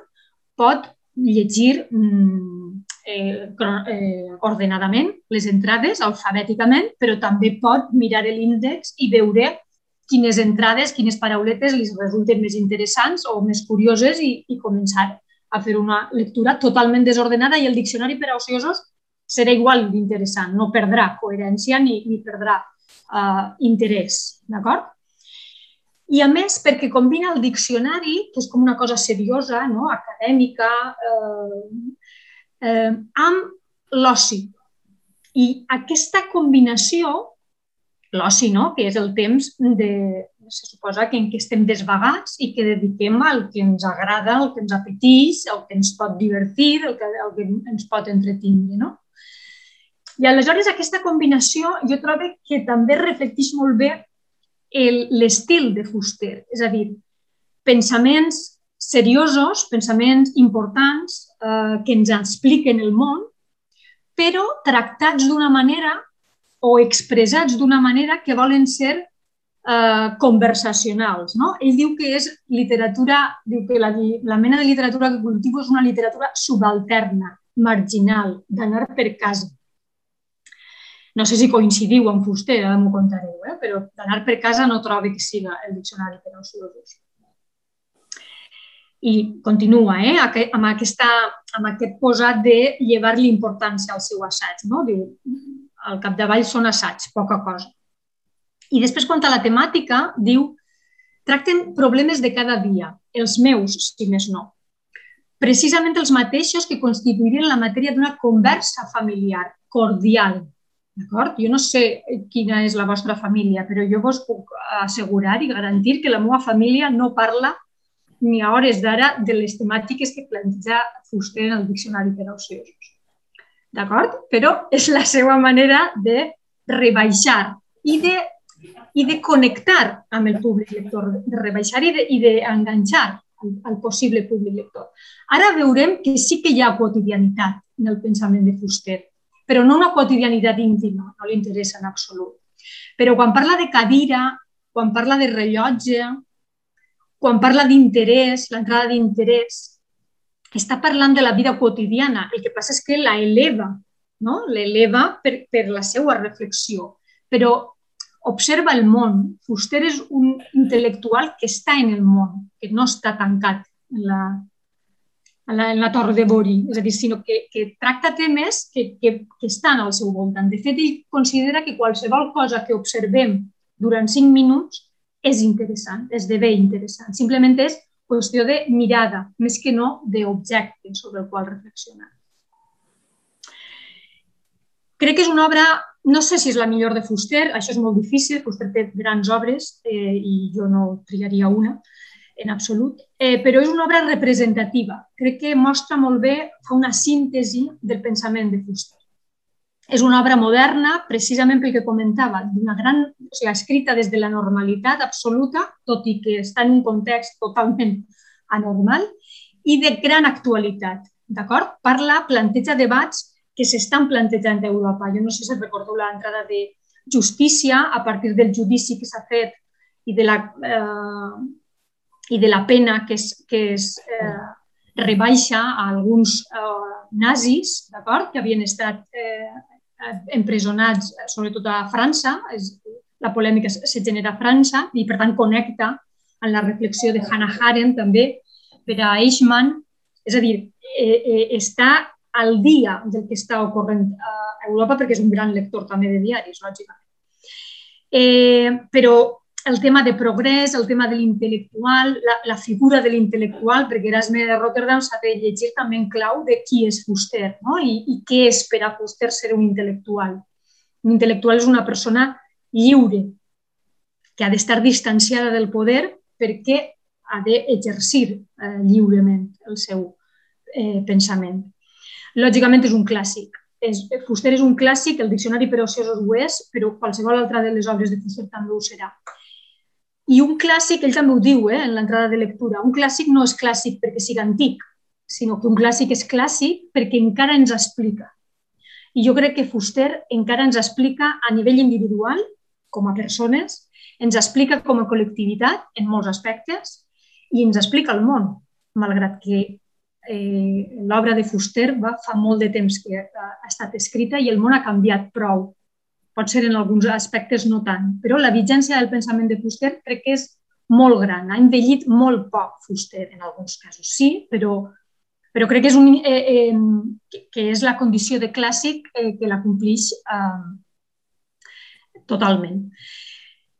pot llegir mm, eh, eh, ordenadament les entrades, alfabèticament, però també pot mirar l'índex i veure quines entrades, quines parauletes li resulten més interessants o més curioses i, i començar a fer una lectura totalment desordenada i el diccionari per a ociosos serà igual d'interessant, no perdrà coherència ni, ni perdrà uh, interès, d'acord? I a més, perquè combina el diccionari, que és com una cosa seriosa, no? acadèmica, eh, eh, amb l'oci. I aquesta combinació l'oci, no? que és el temps de, se suposa que en què estem desvagats i que dediquem al que ens agrada, al que ens apeteix, al que ens pot divertir, al que, al que ens pot entretindre. No? I aleshores aquesta combinació jo trobo que també reflecteix molt bé l'estil de Fuster, és a dir, pensaments seriosos, pensaments importants eh, que ens expliquen el món, però tractats d'una manera o expressats d'una manera que volen ser eh, conversacionals. No? Ell diu que és literatura, diu que la, la mena de literatura que cultivo és una literatura subalterna, marginal, d'anar per casa. No sé si coincidiu amb Fuster, ara m'ho contareu, eh? però d'anar per casa no trobo que siga el diccionari per als ociosos. I continua eh? amb, aquesta, amb aquest posat de llevar-li importància al seu assaig. No? Diu, al capdavall són assaig, poca cosa. I després, quant a la temàtica, diu tracten problemes de cada dia, els meus, si més no. Precisament els mateixos que constituirien la matèria d'una conversa familiar, cordial. D'acord? Jo no sé quina és la vostra família, però jo vos puc assegurar i garantir que la meva família no parla ni a hores d'ara de les temàtiques que planteja Fuster en el Diccionari per ociosos. D'acord? Però és la seva manera de rebaixar i de, i de connectar amb el públic lector, de rebaixar i d'enganxar al, al possible públic lector. Ara veurem que sí que hi ha quotidianitat en el pensament de Fuster però no una quotidianitat íntima, no li interessa en absolut. Però quan parla de cadira, quan parla de rellotge, quan parla d'interès, l'entrada d'interès, està parlant de la vida quotidiana. El que passa és que la eleva, no? l'eleva per, per la seva reflexió. Però observa el món. Fuster és un intel·lectual que està en el món, que no està tancat en la, en la, en la torre de Bori, és a dir, sinó que, que tracta temes que, que, que estan al seu voltant. De fet, ell considera que qualsevol cosa que observem durant cinc minuts és interessant, esdevé interessant. Simplement és qüestió de mirada, més que no d'objecte sobre el qual reflexionar. Crec que és una obra, no sé si és la millor de Fuster, això és molt difícil, Fuster té grans obres eh, i jo no triaria una, en absolut, eh, però és una obra representativa. Crec que mostra molt bé, fa una síntesi del pensament de Fuster. És una obra moderna, precisament pel que comentava, d'una gran, o sigui, escrita des de la normalitat absoluta, tot i que està en un context totalment anormal, i de gran actualitat. D'acord? Parla, planteja debats que s'estan plantejant a Europa. Jo no sé si recordeu l'entrada de justícia a partir del judici que s'ha fet i de la eh, i de la pena que es, que es eh, rebaixa a alguns eh, nazis que havien estat eh, empresonats, sobretot a França. És, la polèmica se genera a França i, per tant, connecta amb la reflexió de Hannah Arendt també per a Eichmann. És a dir, eh, eh, està al dia del que està ocorrent a Europa perquè és un gran lector també de diaris, lògicament. Eh, però el tema de progrés, el tema de l'intel·lectual, la, la figura de l'intel·lectual, perquè Erasme de Rotterdam s'ha de llegir també en clau de qui és Fuster no? I, i què és per a Fuster ser un intel·lectual. Un intel·lectual és una persona lliure, que ha d'estar distanciada del poder perquè ha d'exercir eh, lliurement el seu eh, pensament. Lògicament és un clàssic. És, Fuster és un clàssic, el Diccionari per ociosos ho és, però qualsevol altra de les obres de Fuster també ho serà. I un clàssic, ell també ho diu eh, en l'entrada de lectura, un clàssic no és clàssic perquè sigui antic, sinó que un clàssic és clàssic perquè encara ens explica. I jo crec que Fuster encara ens explica a nivell individual, com a persones, ens explica com a col·lectivitat en molts aspectes i ens explica el món, malgrat que eh, l'obra de Fuster va fa molt de temps que ha, ha estat escrita i el món ha canviat prou. Pot ser en alguns aspectes no tant, però la vigència del pensament de Fuster crec que és molt gran, ha envellit molt poc Fuster en alguns casos, sí, però, però crec que és, un, eh, eh, que és la condició de clàssic eh, que la complix eh, totalment.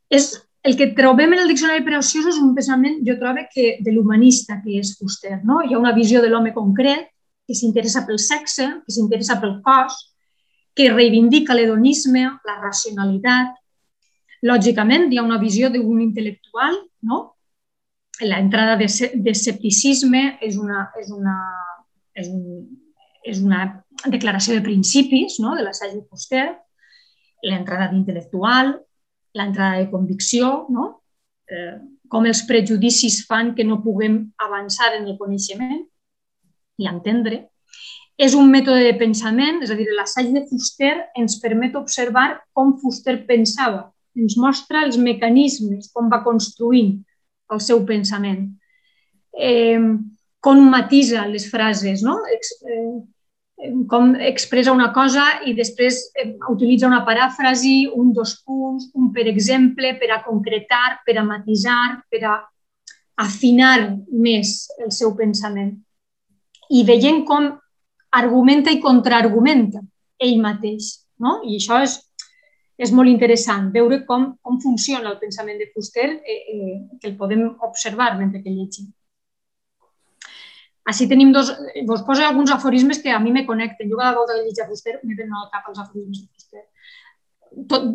És, el que trobem en el Diccionari per ociosos és un pensament, jo trobo, que de l'humanista que és Fuster. No? Hi ha una visió de l'home concret que s'interessa pel sexe, que s'interessa pel cos, que reivindica l'hedonisme, la racionalitat. Lògicament, hi ha una visió d'un intel·lectual, no? L'entrada d'escepticisme és una, és, una, és, un, és una declaració de principis no? de l'assaig de Fuster, l'entrada d'intel·lectual, l'entrada de convicció, no? eh, com els prejudicis fan que no puguem avançar en el coneixement i entendre, és un mètode de pensament, és a dir, l'assaig de Fuster ens permet observar com Fuster pensava, ens mostra els mecanismes, com va construint el seu pensament, eh, com matisa les frases, no? Eh, com expressa una cosa i després eh, utilitza una paràfrasi, un dos punts, un per exemple, per a concretar, per a matisar, per a afinar més el seu pensament. I veient com argumenta i contraargumenta ell mateix. No? I això és, és molt interessant, veure com, com funciona el pensament de Fuster, eh, eh, que el podem observar mentre que llegim. Així tenim dos... Vos poso alguns aforismes que a mi me connecten. Jo cada volta que llegeixo Fuster me venen al cap els aforismes de Fuster. tot,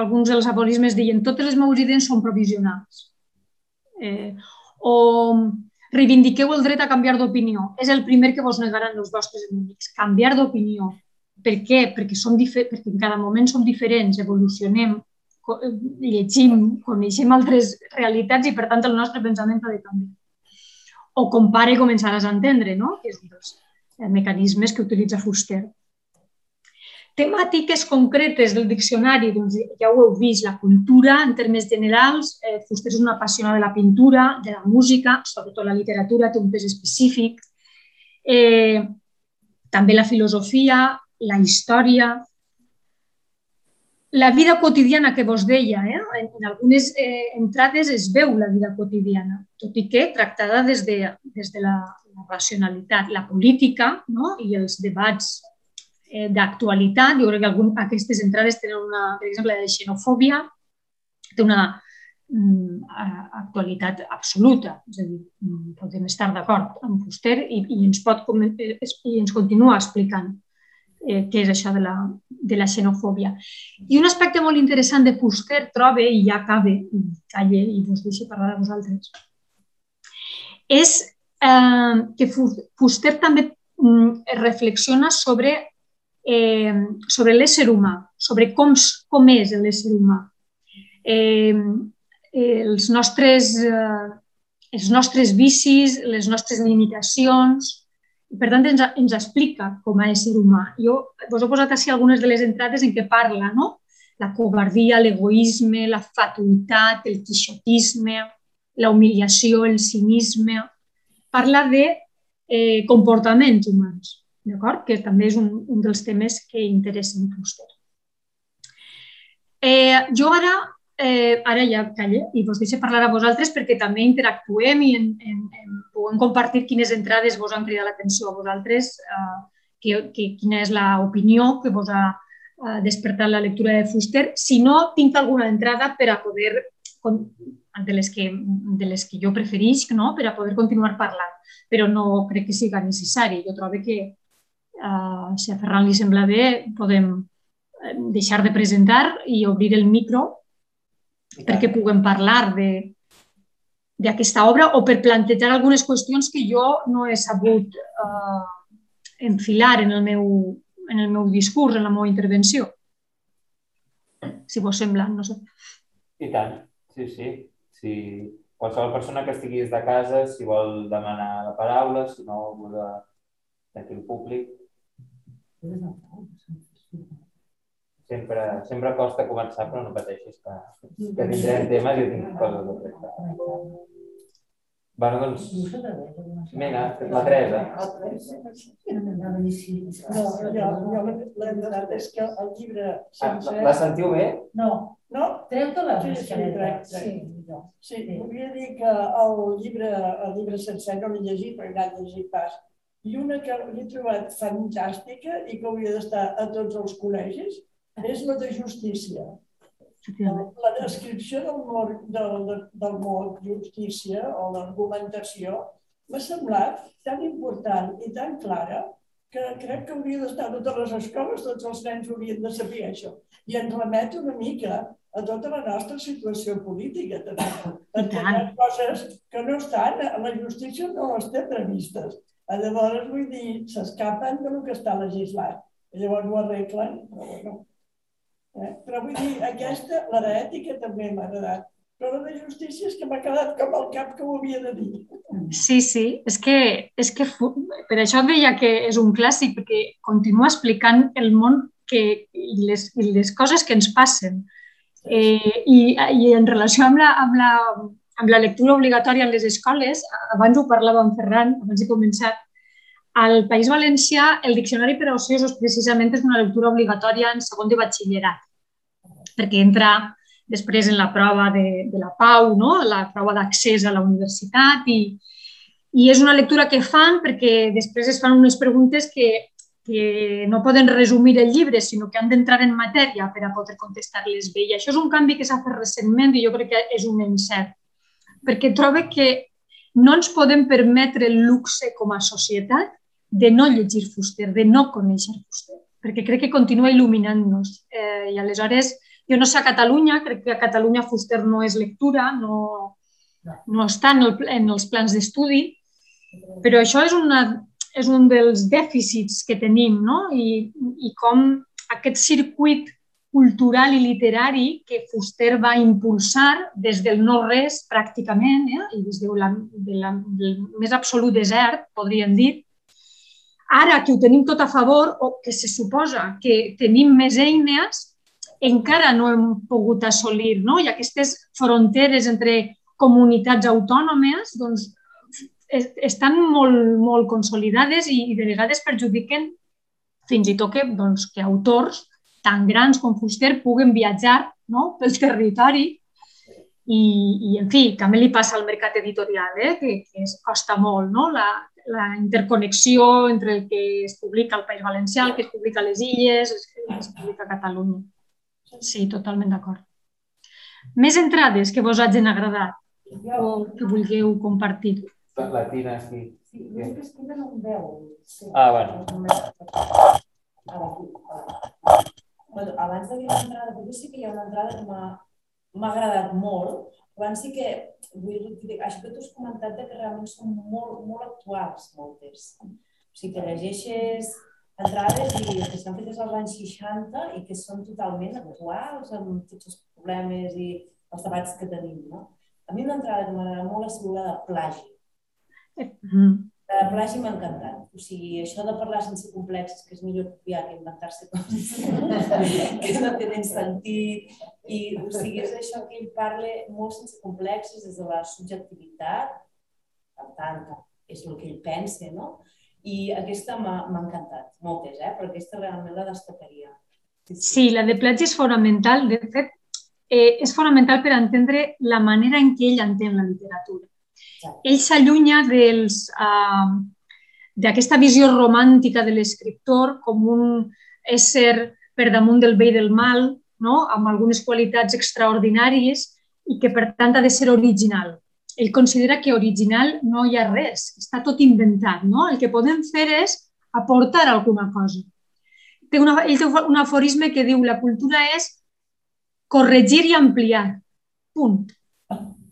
alguns dels aforismes diuen totes les meves idees són provisionals. Eh, o reivindiqueu el dret a canviar d'opinió. És el primer que vos negaran els vostres enemics. Canviar d'opinió. Per què? Perquè, som perquè en cada moment som diferents, evolucionem, llegim, coneixem altres realitats i, per tant, el nostre pensament ha de canviar. O compare i començaràs a entendre, no? que és un dels mecanismes que utilitza Fuster. Temàtiques concretes del diccionari, doncs ja ho heu vist, la cultura en termes generals, eh, Fuster és una apassionada de la pintura, de la música, sobretot la literatura té un pes específic, eh, també la filosofia, la història, la vida quotidiana que vos deia, eh? en algunes eh, entrades es veu la vida quotidiana, tot i que tractada des de, des de la, la racionalitat, la política no? i els debats eh, d'actualitat. Jo crec que algun, aquestes entrades tenen una, per exemple, de xenofòbia, té una mm, actualitat absoluta. És a dir, mm, podem estar d'acord amb Fuster i, i, ens pot, eh, i ens continua explicant eh, què és això de la, de la xenofòbia. I un aspecte molt interessant de Fuster trobe, i ja acabe, i calle i vos deixo parlar a vosaltres, és eh, que Fuster també mm, reflexiona sobre eh, sobre l'ésser humà, sobre com, com és l'ésser humà. Eh, els, nostres, eh, els nostres vicis, les nostres limitacions, per tant, ens, ens explica com a ésser humà. Jo vos he posat així algunes de les entrades en què parla, no? La covardia, l'egoisme, la fatuïtat, el quixotisme, la humiliació, el cinisme... Parla de eh, comportaments humans d'acord? que també és un, un dels temes que interessen Fuster. Eh, jo ara, eh, ara ja calle i vos deixo parlar a vosaltres perquè també interactuem i en, en, en, puguem compartir quines entrades vos han cridat l'atenció a vosaltres, eh, que, que, quina és l'opinió que vos ha eh, despertat la lectura de Fuster. Si no, tinc alguna entrada per a poder de les que, de les que jo preferís, no? per a poder continuar parlant, però no crec que siga necessari. Jo trobo que Uh, si a Ferran li sembla bé, podem eh, deixar de presentar i obrir el micro perquè puguem parlar d'aquesta obra o per plantejar algunes qüestions que jo no he sabut uh, enfilar en el, meu, en el meu discurs, en la meva intervenció. Si vos sembla, no sé. I tant, sí, sí. Si qualsevol persona que estigui de casa, si vol demanar la paraula, si no vol d'aquí el públic, Sempre, sempre costa començar, però no pateixis que, que tindrem temes i tinc coses a tractar. Bueno, doncs, vinga, la Teresa. No, jo, jo la veritat és que el llibre sencer... Ah, la sentiu bé? No. No? Treu-te la sí, mascareta. Sí, sí, sí, volia dir que el llibre, el llibre sencer no l'he llegit, perquè no l'he llegit pas, i una que l'he trobat fantàstica i que hauria d'estar a tots els col·legis és la de justícia. La descripció del mot, del, del mot justícia o l'argumentació m'ha semblat tan important i tan clara que crec que hauria d'estar a totes les escoles, tots els nens haurien de saber això. I ens remet una mica a tota la nostra situació política, també. Perquè hi ha coses que no estan, a la justícia no estan previstes. Llavors, vull dir, s'escapen del que està legislat. Llavors ho arreglen, però bueno. Eh? Però vull dir, aquesta, la d'ètica també m'ha agradat. Però la de justícia és que m'ha quedat com al cap que ho havia de dir. Sí, sí, és que, és que per això deia que és un clàssic, perquè continua explicant el món que, i, les, i les coses que ens passen. Eh, i, I en relació amb la, amb la amb la lectura obligatòria en les escoles, abans ho parlava amb Ferran, abans de començar, al País Valencià el diccionari per a ociosos precisament és una lectura obligatòria en segon de batxillerat, perquè entra després en la prova de, de la PAU, no? la prova d'accés a la universitat i, i és una lectura que fan perquè després es fan unes preguntes que, que no poden resumir el llibre, sinó que han d'entrar en matèria per a poder contestar-les bé. I això és un canvi que s'ha fet recentment i jo crec que és un encert perquè trobo que no ens podem permetre el luxe com a societat de no llegir Fuster, de no conèixer Fuster. perquè crec que continua il·luminant-nos. Eh, I aleshores, jo no sé a Catalunya, crec que a Catalunya Fuster no és lectura, no, no està en, el, en els plans d'estudi, però això és, una, és un dels dèficits que tenim, no? I, i com aquest circuit cultural i literari que Fuster va impulsar des del no-res pràcticament, eh? i des de la, de la, del més absolut desert, podríem dir, ara que ho tenim tot a favor o que se suposa que tenim més eines, encara no hem pogut assolir, no? I aquestes fronteres entre comunitats autònomes doncs, estan molt, molt consolidades i, i de vegades perjudiquen fins i tot que, doncs, que autors tan grans com Fuster puguen viatjar no? pel territori i, i, en fi, també li passa al mercat editorial, eh? que, que es costa molt no? la, la interconnexió entre el que es publica al País Valencià, el que es publica a les Illes, el que es publica a Catalunya. Sí, totalment d'acord. Més entrades que vos hagin agradat o que vulgueu compartir. La Tina, sí. Sí, jo que en un 10. Sí. Ah, bueno. Bueno, abans de dir l'entrada, perquè sí que hi ha una entrada que m'ha agradat molt, abans sí que vull dir, això que tu has comentat de que realment són molt, molt actuals moltes. O sigui, que llegeixes entrades i que estan fetes als anys 60 i que són totalment actuals amb tots els problemes i els debats que tenim. No? A mi una entrada que m'agrada molt és la de plagi. Mm. La de plagi m'ha encantat. O sigui, això de parlar sense complexes, que és millor copiar que inventar-se coses <laughs> que no tenen sentit. I, o sigui, és això que ell parla molt sense complexes des de la subjectivitat, per tant, és el que ell pensa, no? I aquesta m'ha encantat, moltes, eh? però aquesta realment la destacaria. Sí, sí. sí, la de plagi és fonamental. De fet, eh, és fonamental per entendre la manera en què ell entén la literatura ell s'allunya dels, uh, d'aquesta visió romàntica de l'escriptor com un ésser per damunt del bé i del mal, no? amb algunes qualitats extraordinàries i que, per tant, ha de ser original. Ell considera que original no hi ha res, està tot inventat. No? El que podem fer és aportar alguna cosa. Té una, ell té un aforisme que diu la cultura és corregir i ampliar. Punt.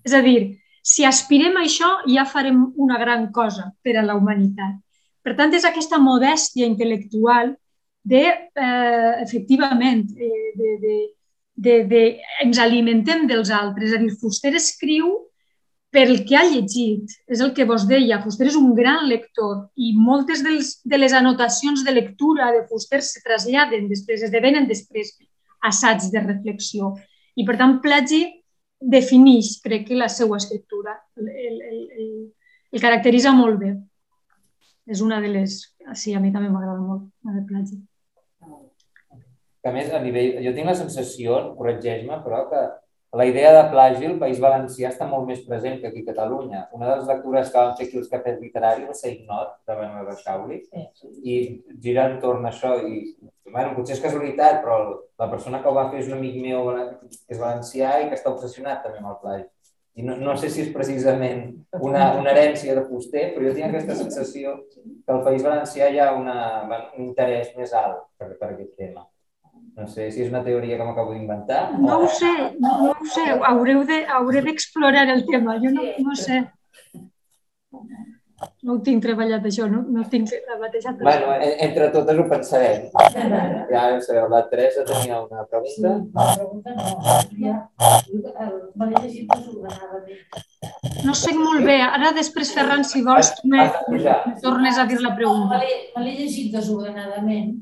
És a dir, si aspirem a això, ja farem una gran cosa per a la humanitat. Per tant, és aquesta modèstia intel·lectual de, eh, efectivament, eh, de, de, de, de, ens alimentem dels altres. És a dir, Fuster escriu pel que ha llegit. És el que vos deia, Fuster és un gran lector i moltes dels, de les anotacions de lectura de Fuster se traslladen després, esdevenen després assaigs de reflexió. I, per tant, Plagi defineix, crec que, la seva escriptura. El, el, el, el caracteritza molt bé. És una de les... Sí, a mi també m'agrada molt, la de Plagi. A més, a nivell... Jo tinc la sensació, corregeix-me, però que la idea de plagi al País Valencià està molt més present que aquí a Catalunya. Una de les lectures que van fer aquí els cafès literaris va ser Ignot, de Manuel Baixauli, i gira entorn a això. I, bueno, potser és casualitat, però la persona que ho va fer és un amic meu que és valencià i que està obsessionat també amb el plagi. I no, no sé si és precisament una, una herència de Fuster, però jo tinc aquesta sensació que al País Valencià hi ha una, un interès més alt per, per aquest tema. No sé si és una teoria que m'acabo d'inventar. No ho sé, no, no ho sé. Haureu de, hauré d'explorar el tema. Jo no, no sé. No ho tinc treballat, això, no, no tinc la mateixa... Bueno, entre totes ho pensarem. Ja ho sabeu, la Teresa tenia una pregunta. Sí, la pregunta no. Ja, l'he llegit desordenadament. No sé molt bé. Ara després, Ferran, si vols, tu me, me tornes a dir la pregunta. Me l'he llegit desordenadament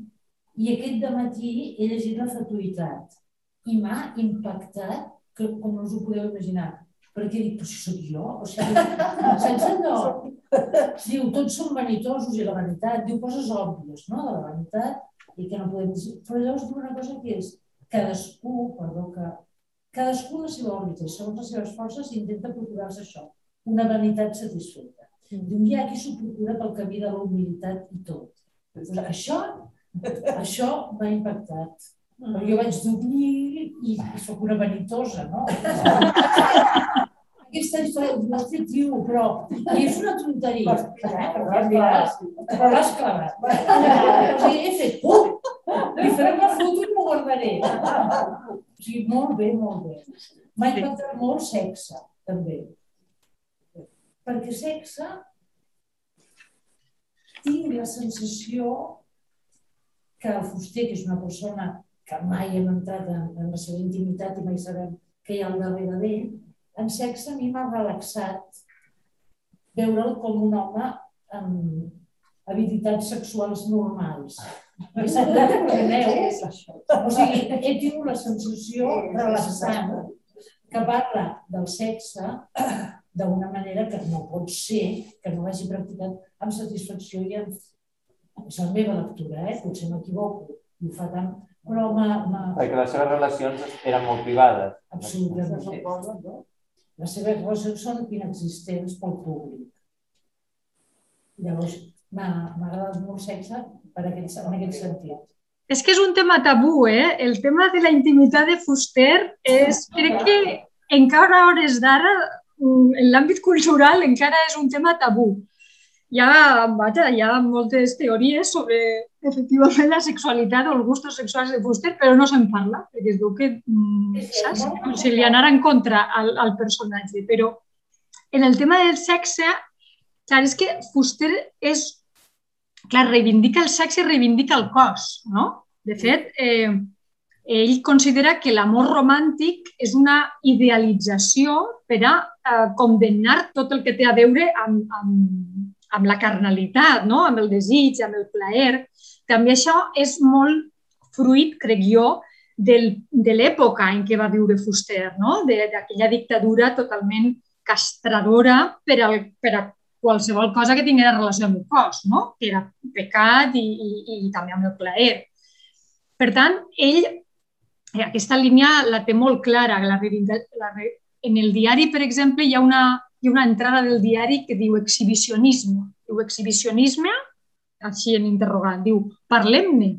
i aquest de matí he llegit la fatuïtat i m'ha impactat que, com no us ho podeu imaginar. Perquè dic, però si sóc jo? O sigui, sense no. Diu, tots som vanitosos i la vanitat. Diu coses òbvies, no?, de la vanitat i que no podem dir. Però llavors diu una cosa que és cadascú, perdó, que cadascú la seva òrbita, segons les seves forces, intenta procurar-se això, una vanitat satisfeta. Diu, hi ha qui s'ho procura pel camí de la humilitat i tot. Doncs això això m'ha impactat. Però jo vaig dormir i sóc una vanitosa, no? Aquesta història no té tio, però és una tonteria. Però l'has clavat. O sigui, he fet pum! bé. O sigui, molt bé, molt bé. M'ha impactat molt sexe, també. Perquè sexe tinc la sensació que el fuster, que és una persona que mai hem entrat en, en la seva intimitat i mai sabem què hi ha al darrere d'ell, en sexe a mi m'ha relaxat veure'l com un home amb habilitats sexuals normals. Preneu. O sigui, he tingut la sensació relaxant que parla del sexe d'una manera que no pot ser que no hagi practicat amb satisfacció i amb... És la meva lectura, eh? potser m'equivoco, i ho fa tant, però m'ha... Perquè les seves relacions eren molt privades. Absolutament. Les seves relacions són inexistents pel públic. Llavors, m'ha agradat molt sexe per aquest, en aquest sentit. És que és un tema tabú, eh? El tema de la intimitat de Fuster és, crec que encara a hores d'ara, mm, en l'àmbit cultural, encara és un tema tabú. Hi ha, vaja, hi ha moltes teories sobre efectivament la sexualitat o els gustos sexuals de Fuster, però no se'n parla, perquè es veu que mm, saps? Com si li anara en contra al, al personatge. Però en el tema del sexe, clar, és que Fuster és clar, reivindica el sexe i reivindica el cos, no? De fet, eh, ell considera que l'amor romàntic és una idealització per a eh, condemnar tot el que té a veure amb, amb, amb la carnalitat, no? amb el desig, amb el plaer. També això és molt fruit, crec jo, del, de l'època en què va viure Fuster, no? d'aquella dictadura totalment castradora per, al, per a qualsevol cosa que tingués relació amb el cos, no? que era pecat i, i, i també amb el plaer. Per tant, ell eh, aquesta línia la té molt clara. La, la, en el diari, per exemple, hi ha, una, hi ha una entrada del diari que diu exhibicionisme. Diu exhibicionisme, així en interrogant, diu parlem-ne.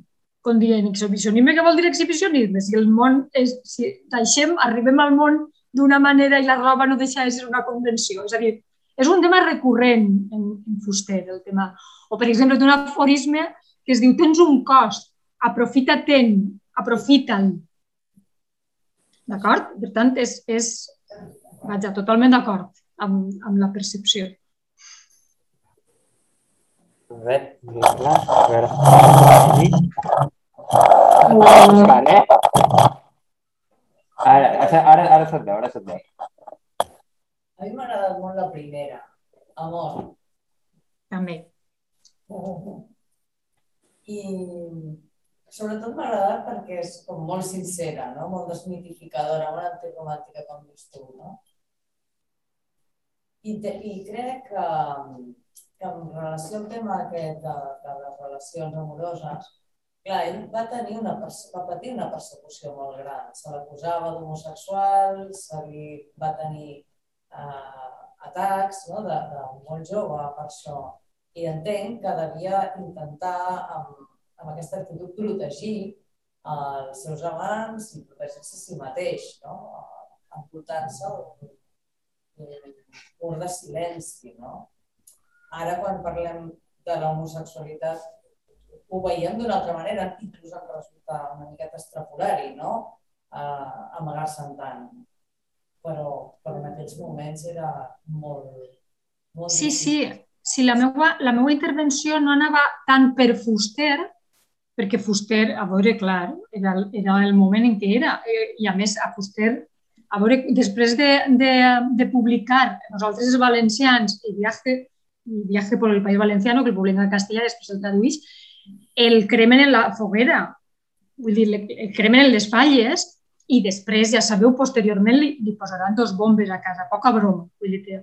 Com dient, exhibicionisme, què vol dir exhibicionisme? Si el món, és, si deixem, arribem al món d'una manera i la roba no deixa de ser una convenció. És a dir, és un tema recurrent en, en Fuster, el tema. O, per exemple, d'un aforisme que es diu tens un cost, aprofita-te'n, aprofita'l. D'acord? Per tant, és, és vaja, totalment d'acord amb, amb la percepció. A veure, a veure. Vale. Ara, ara, ara se't veu, ara se't veu. A mi m'ha agradat molt la primera, Amor. També. <laughs> I sobretot m'ha agradat perquè és com molt sincera, no? molt desmitificadora, molt antiromàntica, com dius tu. No? I, te, I crec que, que en relació al tema aquest de, de les relacions amoroses, clar, ell va, tenir una, va patir una persecució molt gran. Se l'acusava d'homosexual, se li va tenir eh, atacs no? de, de molt jove per això. I entenc que devia intentar, amb, amb aquesta actitud, protegir els seus amants i protegir-se a si mateix, no? emportant-se un, un mur de silenci. No? Ara, quan parlem de l'homosexualitat, ho veiem d'una altra manera, inclús em resulta una miqueta estrafulari, no? Uh, amagar-se'n tant però, però en aquests moments era molt... molt sí, sí, sí, la meva, la meva intervenció no anava tant per Fuster, perquè Fuster, a veure, clar, era, era el moment en què era, eh, i a més a Fuster, a veure, després de, de, de publicar nosaltres els valencians i viatge, i viatge per el País Valenciano, que el publica en castellà, després el traduïs, el cremen en la foguera, vull dir, el cremen en les falles, i després, ja sabeu, posteriorment li, li posaran dos bombes a casa, poca broma. Vull dir que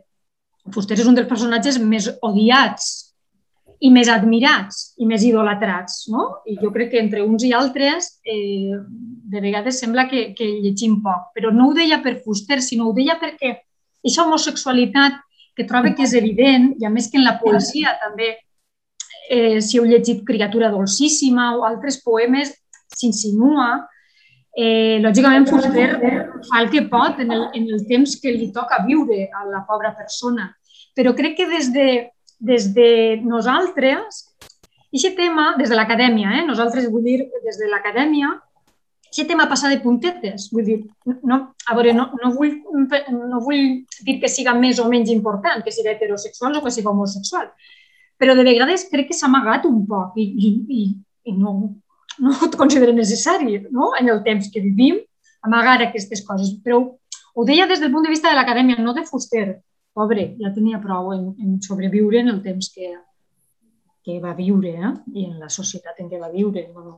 Fuster és un dels personatges més odiats i més admirats i més idolatrats, no? I jo crec que entre uns i altres eh, de vegades sembla que, que llegim poc, però no ho deia per Fuster, sinó ho deia perquè aquesta homosexualitat que trobo que és evident, i a més que en la poesia també, eh, si heu llegit Criatura dolcíssima o altres poemes, s'insinua, Eh, lògicament, Fuster fa el que pot en el, en el temps que li toca viure a la pobra persona. Però crec que des de, des de nosaltres, aquest tema, des de l'acadèmia, eh? nosaltres vull dir des de l'acadèmia, aquest tema passa de puntetes. Vull dir, no, a veure, no, no, vull, no vull dir que siga més o menys important que sigui heterosexual o que sigui homosexual, però de vegades crec que s'ha amagat un poc i, i, i, i no, no ho considero necessari no? en el temps que vivim amagar aquestes coses. Però ho deia des del punt de vista de l'acadèmia, no de Fuster. Pobre, ja tenia prou en, en sobreviure en el temps que, que va viure eh? i en la societat en què va viure. Bueno,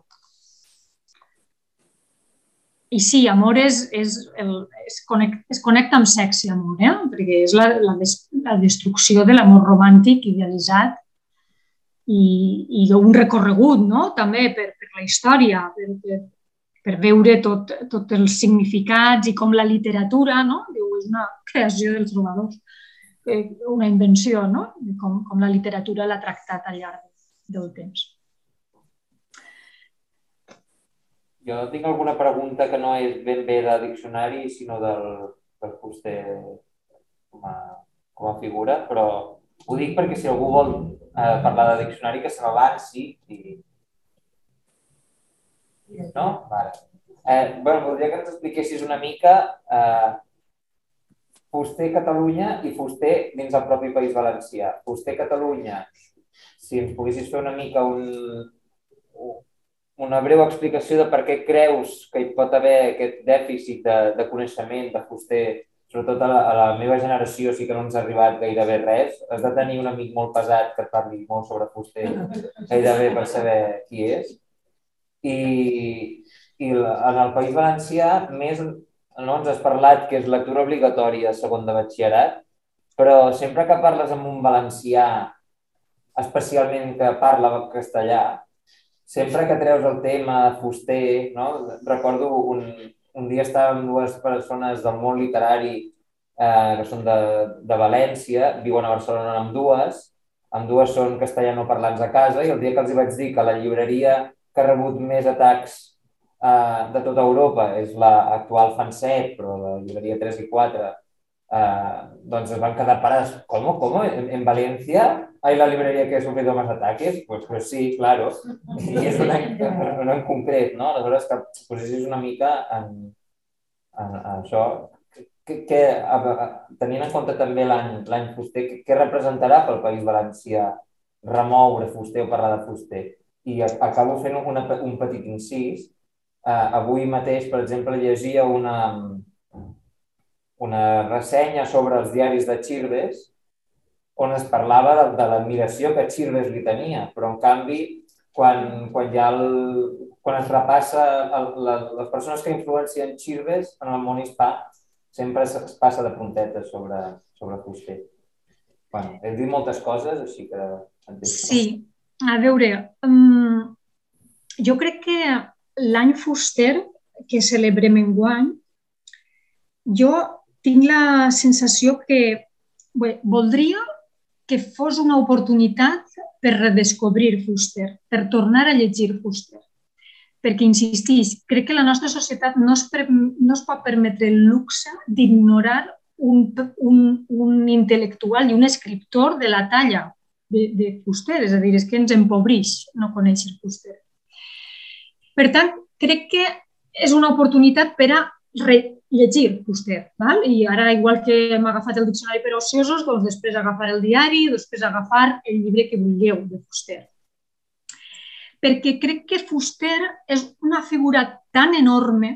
i sí, amor és, és el, es, connecta, es connecta amb sexe, amor, eh? perquè és la, la, des, la destrucció de l'amor romàntic idealitzat i, i un recorregut no? també per, per la història, per, per, per veure tot, tot els significats i com la literatura no? Diu, és una creació dels trobadors, una invenció, no? com, com la literatura l'ha tractat al llarg del temps. Jo tinc alguna pregunta que no és ben bé de diccionari, sinó del, del Fuster com a, com a figura, però ho dic perquè si algú vol eh, parlar de diccionari que se l'avanci i... No? Vale. Eh, bueno, voldria que ens expliquessis una mica eh, Fuster Catalunya i Fuster dins el propi País Valencià. Fuster Catalunya, si ens poguessis fer una mica un, una breu explicació de per què creus que hi pot haver aquest dèficit de, de coneixement de fuster, sobretot a la, a la meva generació sí que no ens ha arribat gairebé res. Has de tenir un amic molt pesat que parli molt sobre fuster gairebé per saber qui és. I, i en el País Valencià més no ens has parlat que és lectura obligatòria segon de batxillerat, però sempre que parles amb un valencià, especialment que parla castellà, sempre que treus el tema fuster, no? recordo un, un dia estàvem dues persones del món literari eh, que són de, de València, viuen a Barcelona amb dues, amb dues són castellanoparlants a casa i el dia que els hi vaig dir que la llibreria que ha rebut més atacs eh, de tota Europa és l'actual Fanset, però la llibreria 3 i 4 eh, doncs es van quedar parades. Com? Com? En, en València hay la libreria que ha sufrido más ataques? Pues, pues sí, claro. I és una, no en concret, no? Aleshores, que posicionis una mica en, en, en això. Que, que, tenint en compte també l'any fuster, què, què representarà pel País Valencià remoure fuster o parlar de fuster? I acabo fent una, un petit incís. Uh, avui mateix, per exemple, llegia una, una ressenya sobre els diaris de Chirves on es parlava de, de l'admiració que Chirves li tenia, però en canvi, quan, quan, ja el, quan es repassa el, la, les persones que influencien Chirves en el món hispà, sempre es, es passa de puntetes sobre, sobre Fuster. Bueno, he dit moltes coses, així que... Sí, a veure, um, jo crec que l'any Fuster que celebrem en guany, jo tinc la sensació que bé, voldria que fos una oportunitat per redescobrir Fuster, per tornar a llegir Fuster. Perquè, insistís, crec que la nostra societat no es, no es pot permetre el luxe d'ignorar un, un, un intel·lectual i un escriptor de la talla de, de Fuster. És a dir, és que ens empobreix no conèixer Fuster. Per tant, crec que és una oportunitat per a re, llegir Fuster. Val? I ara, igual que hem agafat el diccionari per ociosos, doncs després agafar el diari, després agafar el llibre que vulgueu de Fuster. Perquè crec que Fuster és una figura tan enorme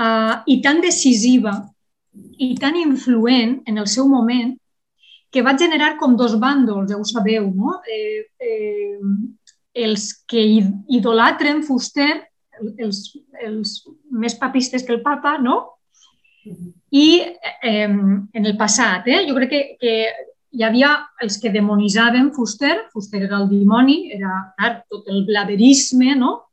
uh, i tan decisiva i tan influent en el seu moment que va generar com dos bàndols, ja ho sabeu, no? Eh, eh, els que idolatren Fuster els, els més papistes que el papa, no? I eh, en el passat, eh, jo crec que, que hi havia els que demonitzaven Fuster, Fuster era el dimoni, era clar, tot el blaverisme, no?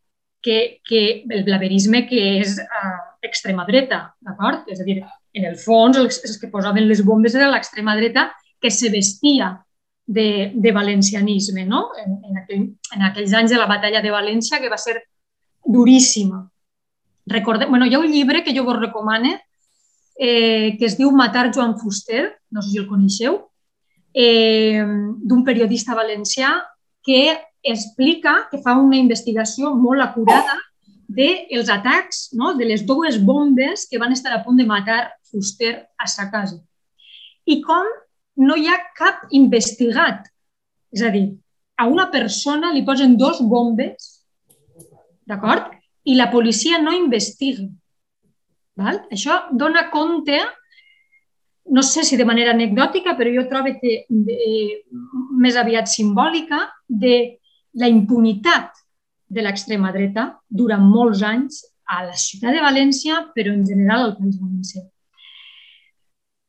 que, que el blaverisme que és uh, extrema dreta, d'acord? És a dir, en el fons, els, els que posaven les bombes era l'extrema dreta que se vestia de, de valencianisme, no? En, en, aquell, en aquells anys de la batalla de València, que va ser duríssima. Recordem, bueno, hi ha un llibre que jo vos recomano eh, que es diu Matar Joan Fuster, no sé si el coneixeu, eh, d'un periodista valencià que explica, que fa una investigació molt acurada dels atacs, no? de les dues bombes que van estar a punt de matar Fuster a sa casa. I com no hi ha cap investigat. És a dir, a una persona li posen dos bombes, d'acord? I la policia no investiga. Val? Això dona compte, no sé si de manera anecdòtica, però jo trobo que de, més aviat simbòlica, de la impunitat de l'extrema dreta durant molts anys a la ciutat de València, però en general al País Valencià.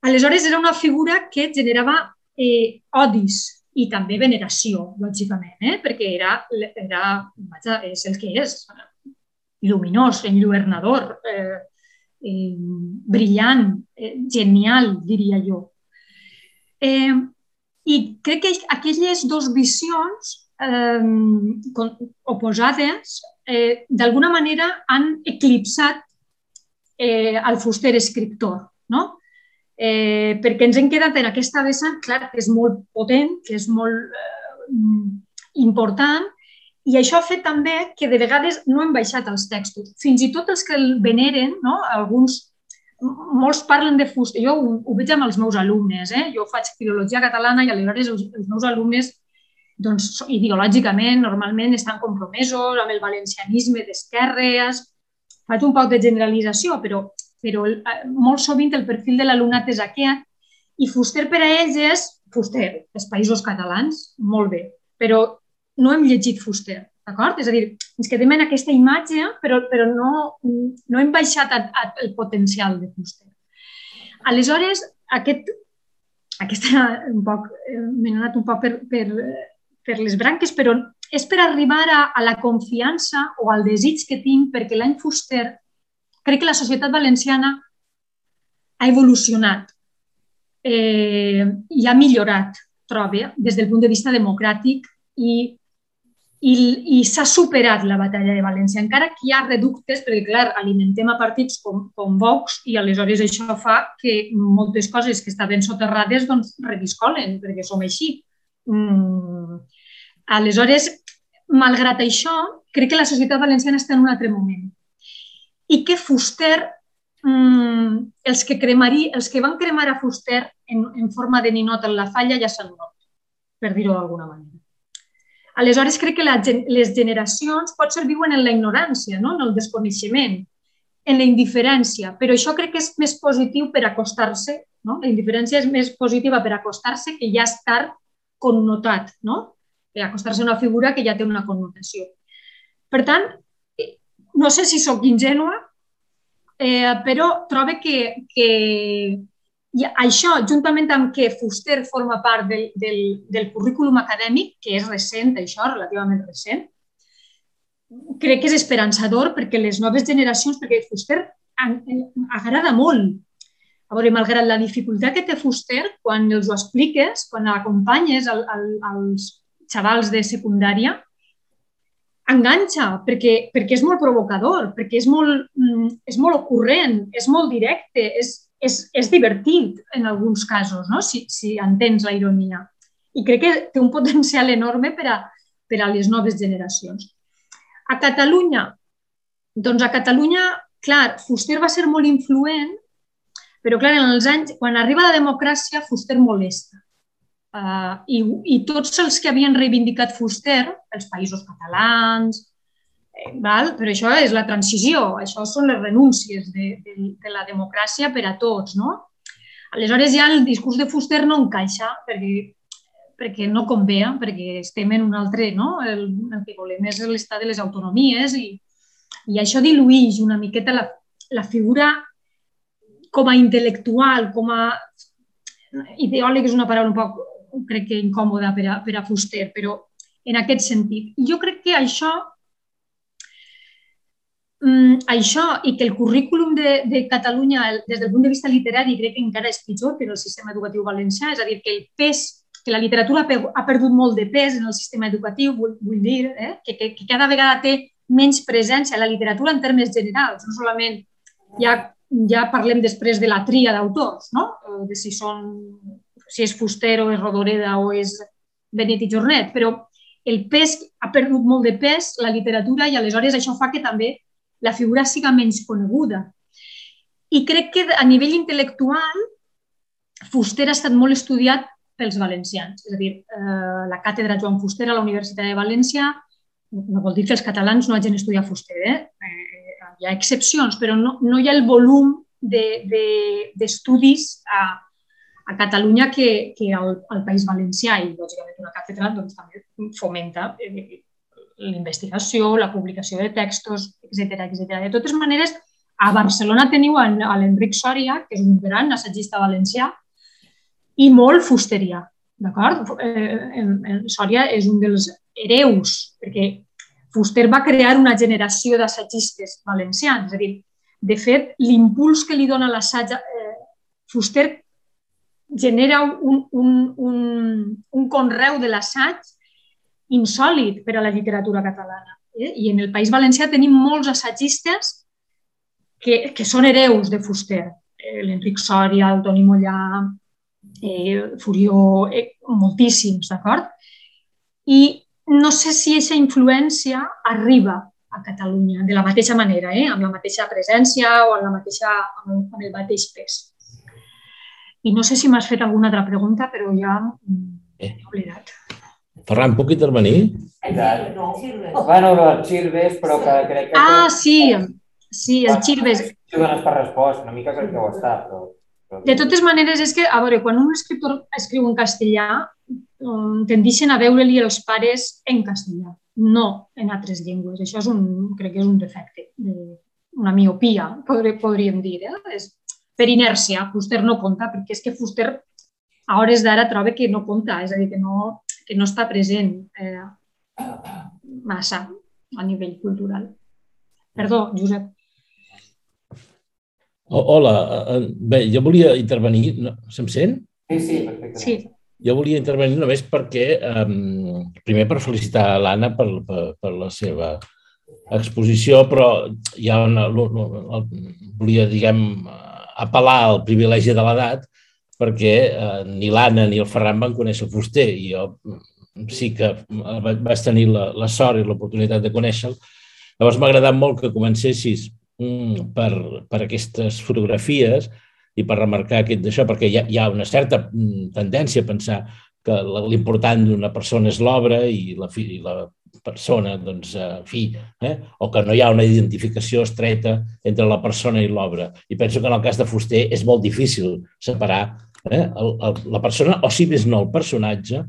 Aleshores, era una figura que generava eh, odis i també veneració, lògicament, eh? perquè era, era vaja, és el que és, lluminós, enlluernador, eh, eh, brillant, eh, genial, diria jo. Eh, I crec que aquelles dues visions eh, oposades eh, d'alguna manera han eclipsat eh, el fuster escriptor, no? Eh, perquè ens hem quedat en aquesta vessant, clar, que és molt potent, que és molt eh, important, i això ha fet també que de vegades no hem baixat els textos. Fins i tot els que el veneren, no? alguns, molts parlen de fuster. Jo ho, ho veig amb els meus alumnes. Eh? Jo faig filologia catalana i aleshores els, els meus alumnes doncs, ideològicament, normalment estan compromesos amb el valencianisme d'esquerres. Faig un poc de generalització, però però eh, molt sovint el perfil de l'alumnat és aquest i Fuster per a ells és Fuster, els països catalans, molt bé, però no hem llegit Fuster, d'acord? És a dir, ens quedem en aquesta imatge, però, però no, no hem baixat a, a, el potencial de Fuster. Aleshores, aquest, aquesta, un poc, eh, m'he anat un poc per, per, per les branques, però és per arribar a, a la confiança o al desig que tinc perquè l'any Fuster crec que la societat valenciana ha evolucionat eh, i ha millorat, trobe, des del punt de vista democràtic i, i, i s'ha superat la batalla de València, encara que hi ha reductes, perquè, clar, alimentem a partits com, com Vox i aleshores això fa que moltes coses que estaven soterrades doncs reviscolen, perquè som així. Mm. Aleshores, malgrat això, crec que la societat valenciana està en un altre moment i que Fuster, mmm, els, que cremari, els que van cremar a Fuster en, en forma de ninot en la falla ja s'han mort, per dir-ho d'alguna manera. Aleshores, crec que la, les generacions potser viuen en la ignorància, no? en el desconeixement, en la indiferència, però això crec que és més positiu per acostar-se, no? la indiferència és més positiva per acostar-se que ja estar connotat, no? per acostar-se a una figura que ja té una connotació. Per tant, no sé si sóc ingènua, eh, però trobo que, que i això, juntament amb que Fuster forma part del, del, del currículum acadèmic, que és recent, això, relativament recent, crec que és esperançador perquè les noves generacions, perquè Fuster agrada molt. A veure, malgrat la dificultat que té Fuster, quan els ho expliques, quan al, als xavals de secundària, enganxa perquè, perquè és molt provocador, perquè és molt, mm, és molt ocurrent, és molt directe, és, és, és divertit en alguns casos, no? si, si entens la ironia. I crec que té un potencial enorme per a, per a les noves generacions. A Catalunya, doncs a Catalunya, clar, Fuster va ser molt influent, però clar, en els anys, quan arriba la democràcia, Fuster molesta. Uh, i, I tots els que havien reivindicat Fuster, els països catalans, eh, val? però això és la transició, això són les renúncies de, de, de la democràcia per a tots. No? Aleshores ja el discurs de Fuster no encaixa perquè, perquè no convé, perquè estem en un altre, no? el, el que volem és l'estat de les autonomies i, i això diluïix una miqueta la, la figura com a intel·lectual, com a ideòleg és una paraula un poc crec que incòmoda per a, per a Fuster, però en aquest sentit. Jo crec que això mm, això i que el currículum de, de Catalunya des del punt de vista literari crec que encara és pitjor que el sistema educatiu valencià, és a dir, que el pes, que la literatura ha perdut molt de pes en el sistema educatiu, vull, vull dir, eh? que, que, que cada vegada té menys presència la literatura en termes generals, no solament ja, ja parlem després de la tria d'autors, no? de si són si és Fuster o és Rodoreda o és Benet i Jornet, però el pes ha perdut molt de pes, la literatura, i aleshores això fa que també la figura siga menys coneguda. I crec que a nivell intel·lectual Fuster ha estat molt estudiat pels valencians. És a dir, eh, la càtedra Joan Fuster a la Universitat de València no vol dir que els catalans no hagin estudiat Fuster, eh? eh hi ha excepcions, però no, no hi ha el volum d'estudis de, de, a, a Catalunya que, que al, al País Valencià i, lògicament, una càtedra doncs, també fomenta eh, l'investigació, la publicació de textos, etc etc. De totes maneres, a Barcelona teniu l'Enric Sòria, que és un gran assagista valencià, i molt fusteria, d'acord? Eh, Sòria és un dels hereus, perquè Fuster va crear una generació d'assagistes valencians. És a dir, de fet, l'impuls que li dona l'assaig, eh, Fuster genera un, un, un, un conreu de l'assaig insòlid per a la literatura catalana. Eh? I en el País Valencià tenim molts assagistes que, que són hereus de Fuster. Eh, L'Enric Sòria, el Toni Mollà, eh, Furió, eh, moltíssims, d'acord? I no sé si aquesta influència arriba a Catalunya de la mateixa manera, eh? amb la mateixa presència o amb, la mateixa, amb, amb el mateix pes. I no sé si m'has fet alguna altra pregunta, però ja eh. he oblidat. Ferran, puc intervenir? No, Bueno, el Xirves, però que crec que... Ah, sí, sí, el Xirves. Si dones per resposta, una mica crec que ho està, però... De totes maneres, és que, a veure, quan un escriptor escriu en castellà, um, tendixen a veure-li els pares en castellà, no en altres llengües. Això és un, crec que és un defecte, de, una miopia, podríem dir. Eh? És per inèrcia, Fuster no compta, perquè és que Fuster a hores d'ara troba que no compta, és a dir, que no, que no està present eh, massa a nivell cultural. Perdó, Josep. Hola, eh, eh, bé, jo volia intervenir, no, se'm sent? Sí, sí, perfecte. Sí. Jo volia intervenir només perquè, um, primer per felicitar l'Anna per, per, per la seva exposició, però hi ha una, volia, diguem, apel·lar al privilegi de l'edat perquè eh, ni l'Anna ni el Ferran van conèixer Fuster i jo sí que vaig tenir la, la sort i l'oportunitat de conèixer-lo. Llavors m'ha agradat molt que comencessis Mm, per, per aquestes fotografies i per remarcar aquest d'això, perquè hi ha, hi ha una certa mm, tendència a pensar que l'important d'una persona és l'obra i la, i la persona, doncs, en fi, eh? o que no hi ha una identificació estreta entre la persona i l'obra. I penso que en el cas de Fuster és molt difícil separar eh? el, el, la persona, o si més no el personatge,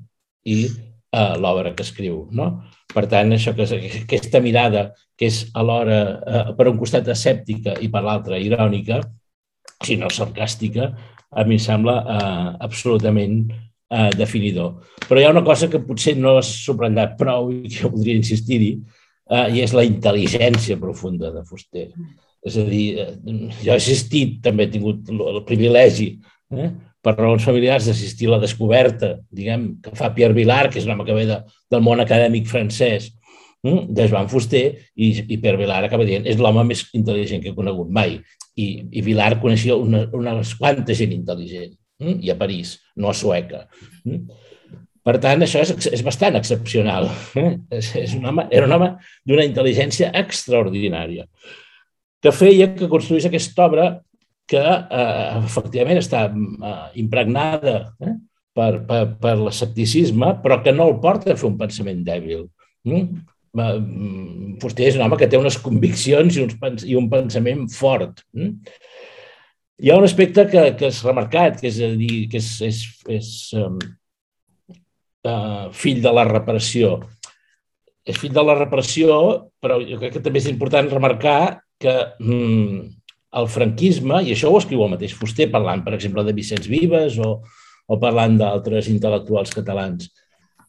i eh, l'obra que escriu. No? Per tant, això que, aquesta mirada que és alhora eh, per un costat escèptica i per l'altre irònica, si no sarcàstica, a mi sembla eh, absolutament eh, definidor. Però hi ha una cosa que potser no has subratllat prou i que voldria insistir-hi, eh, i és la intel·ligència profunda de Fuster. És a dir, eh, jo he assistit, també he tingut el privilegi eh, per raons familiars, d'assistir a la descoberta, diguem, que fa Pierre Vilar, que és un home que ve de, del món acadèmic francès, hm, de Joan Fuster, i, i Pierre Vilar acaba dient, és l'home més intel·ligent que he conegut mai. I, i Vilar coneixia una, unes quanta gent intel·ligent, i a París, no a Sueca. Hm. Per tant, això és, és bastant excepcional. Eh? <laughs> És, és un home, era un home d'una intel·ligència extraordinària que feia que construís aquesta obra que eh, efectivament està eh, impregnada eh, per, per, per l'escepticisme, però que no el porta a fer un pensament dèbil. Mm? Fuster és un home que té unes conviccions i, uns, i un pensament fort. Mm? Hi ha un aspecte que, que és remarcat, que és a dir, que és, és, és um, uh, fill de la reparació. És fill de la repressió, però jo crec que també és important remarcar que mm, el franquisme, i això ho escriu el mateix Fuster, parlant, per exemple, de Vicenç Vives o, o parlant d'altres intel·lectuals catalans.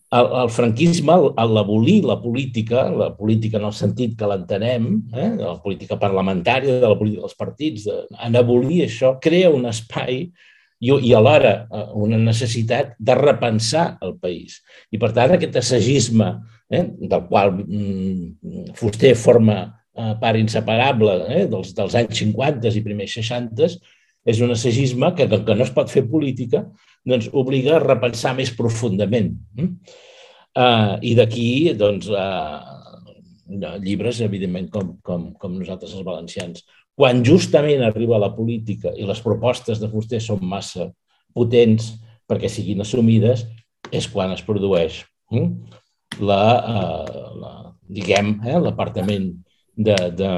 El, el franquisme, l'abolir la política, la política en el sentit que l'entenem, eh, la política parlamentària, de la política dels partits, de, en abolir això, crea un espai i, i alhora eh, una necessitat de repensar el país. I, per tant, aquest assagisme, eh, del qual mm, Fuster forma eh, part inseparable eh, dels, dels anys 50 i primers 60, és un assagisme que, que no es pot fer política, doncs obliga a repensar més profundament. Eh, I d'aquí, doncs, eh, llibres, evidentment, com, com, com nosaltres els valencians. Quan justament arriba la política i les propostes de Fuster són massa potents perquè siguin assumides, és quan es produeix hm? la, eh, la diguem, eh, l'apartament de, de,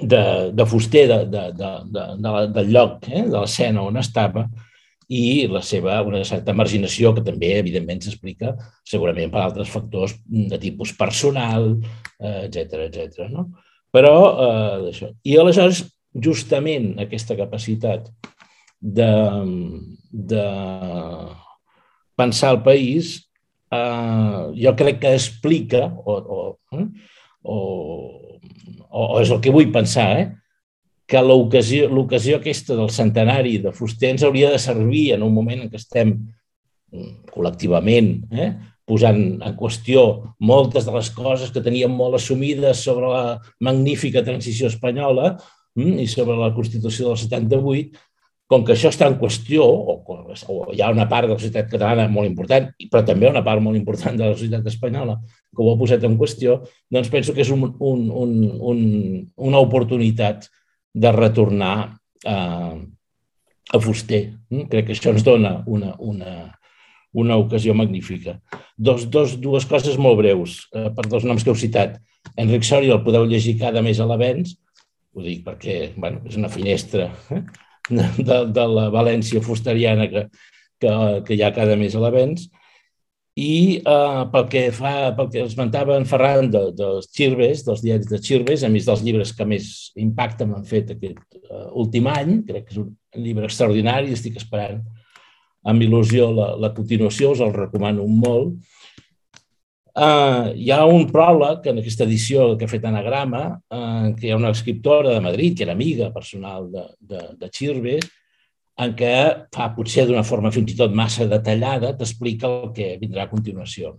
de, de Fuster de, de, de, de, de del lloc, eh, de l'escena on estava, i la seva una certa marginació que també, evidentment, s'explica segurament per altres factors de tipus personal, etc eh, etc. no? Però, eh, això. I aleshores, justament aquesta capacitat de, de pensar el país, eh, jo crec que explica, o, o, eh, o, o, o és el que vull pensar, eh, que l'ocasió aquesta del centenari de Fuster ens hauria de servir en un moment en què estem mm, col·lectivament eh, posant en qüestió moltes de les coses que teníem molt assumides sobre la magnífica transició espanyola mm, i sobre la Constitució del 78, com que això està en qüestió, o, o hi ha una part de la societat catalana molt important, però també una part molt important de la societat espanyola que ho ha posat en qüestió, doncs penso que és un, un, un, un, una oportunitat de retornar a, a Fuster. Mm? Crec que això ens dona una, una, una ocasió magnífica. Dos, dos, dues coses molt breus, eh, per dos noms que heu citat. Enric Sori el podeu llegir cada mes a l'Avens, ho dic perquè bueno, és una finestra eh, de, de la València fusteriana que, que, que hi ha cada mes a l'Avens, i eh, pel que fa, pel que esmentava en Ferran de, dels Xirves, dels diaris de Xirves, a més dels llibres que més impacte m'han fet aquest uh, últim any, crec que és un llibre extraordinari, estic esperant amb il·lusió la, la continuació, us el recomano molt. Uh, hi ha un pròleg en aquesta edició que ha fet Anagrama, uh, que hi ha una escriptora de Madrid, que era amiga personal de, de, de Xirves, en què fa potser d'una forma fins i tot massa detallada, t'explica el que vindrà a continuació.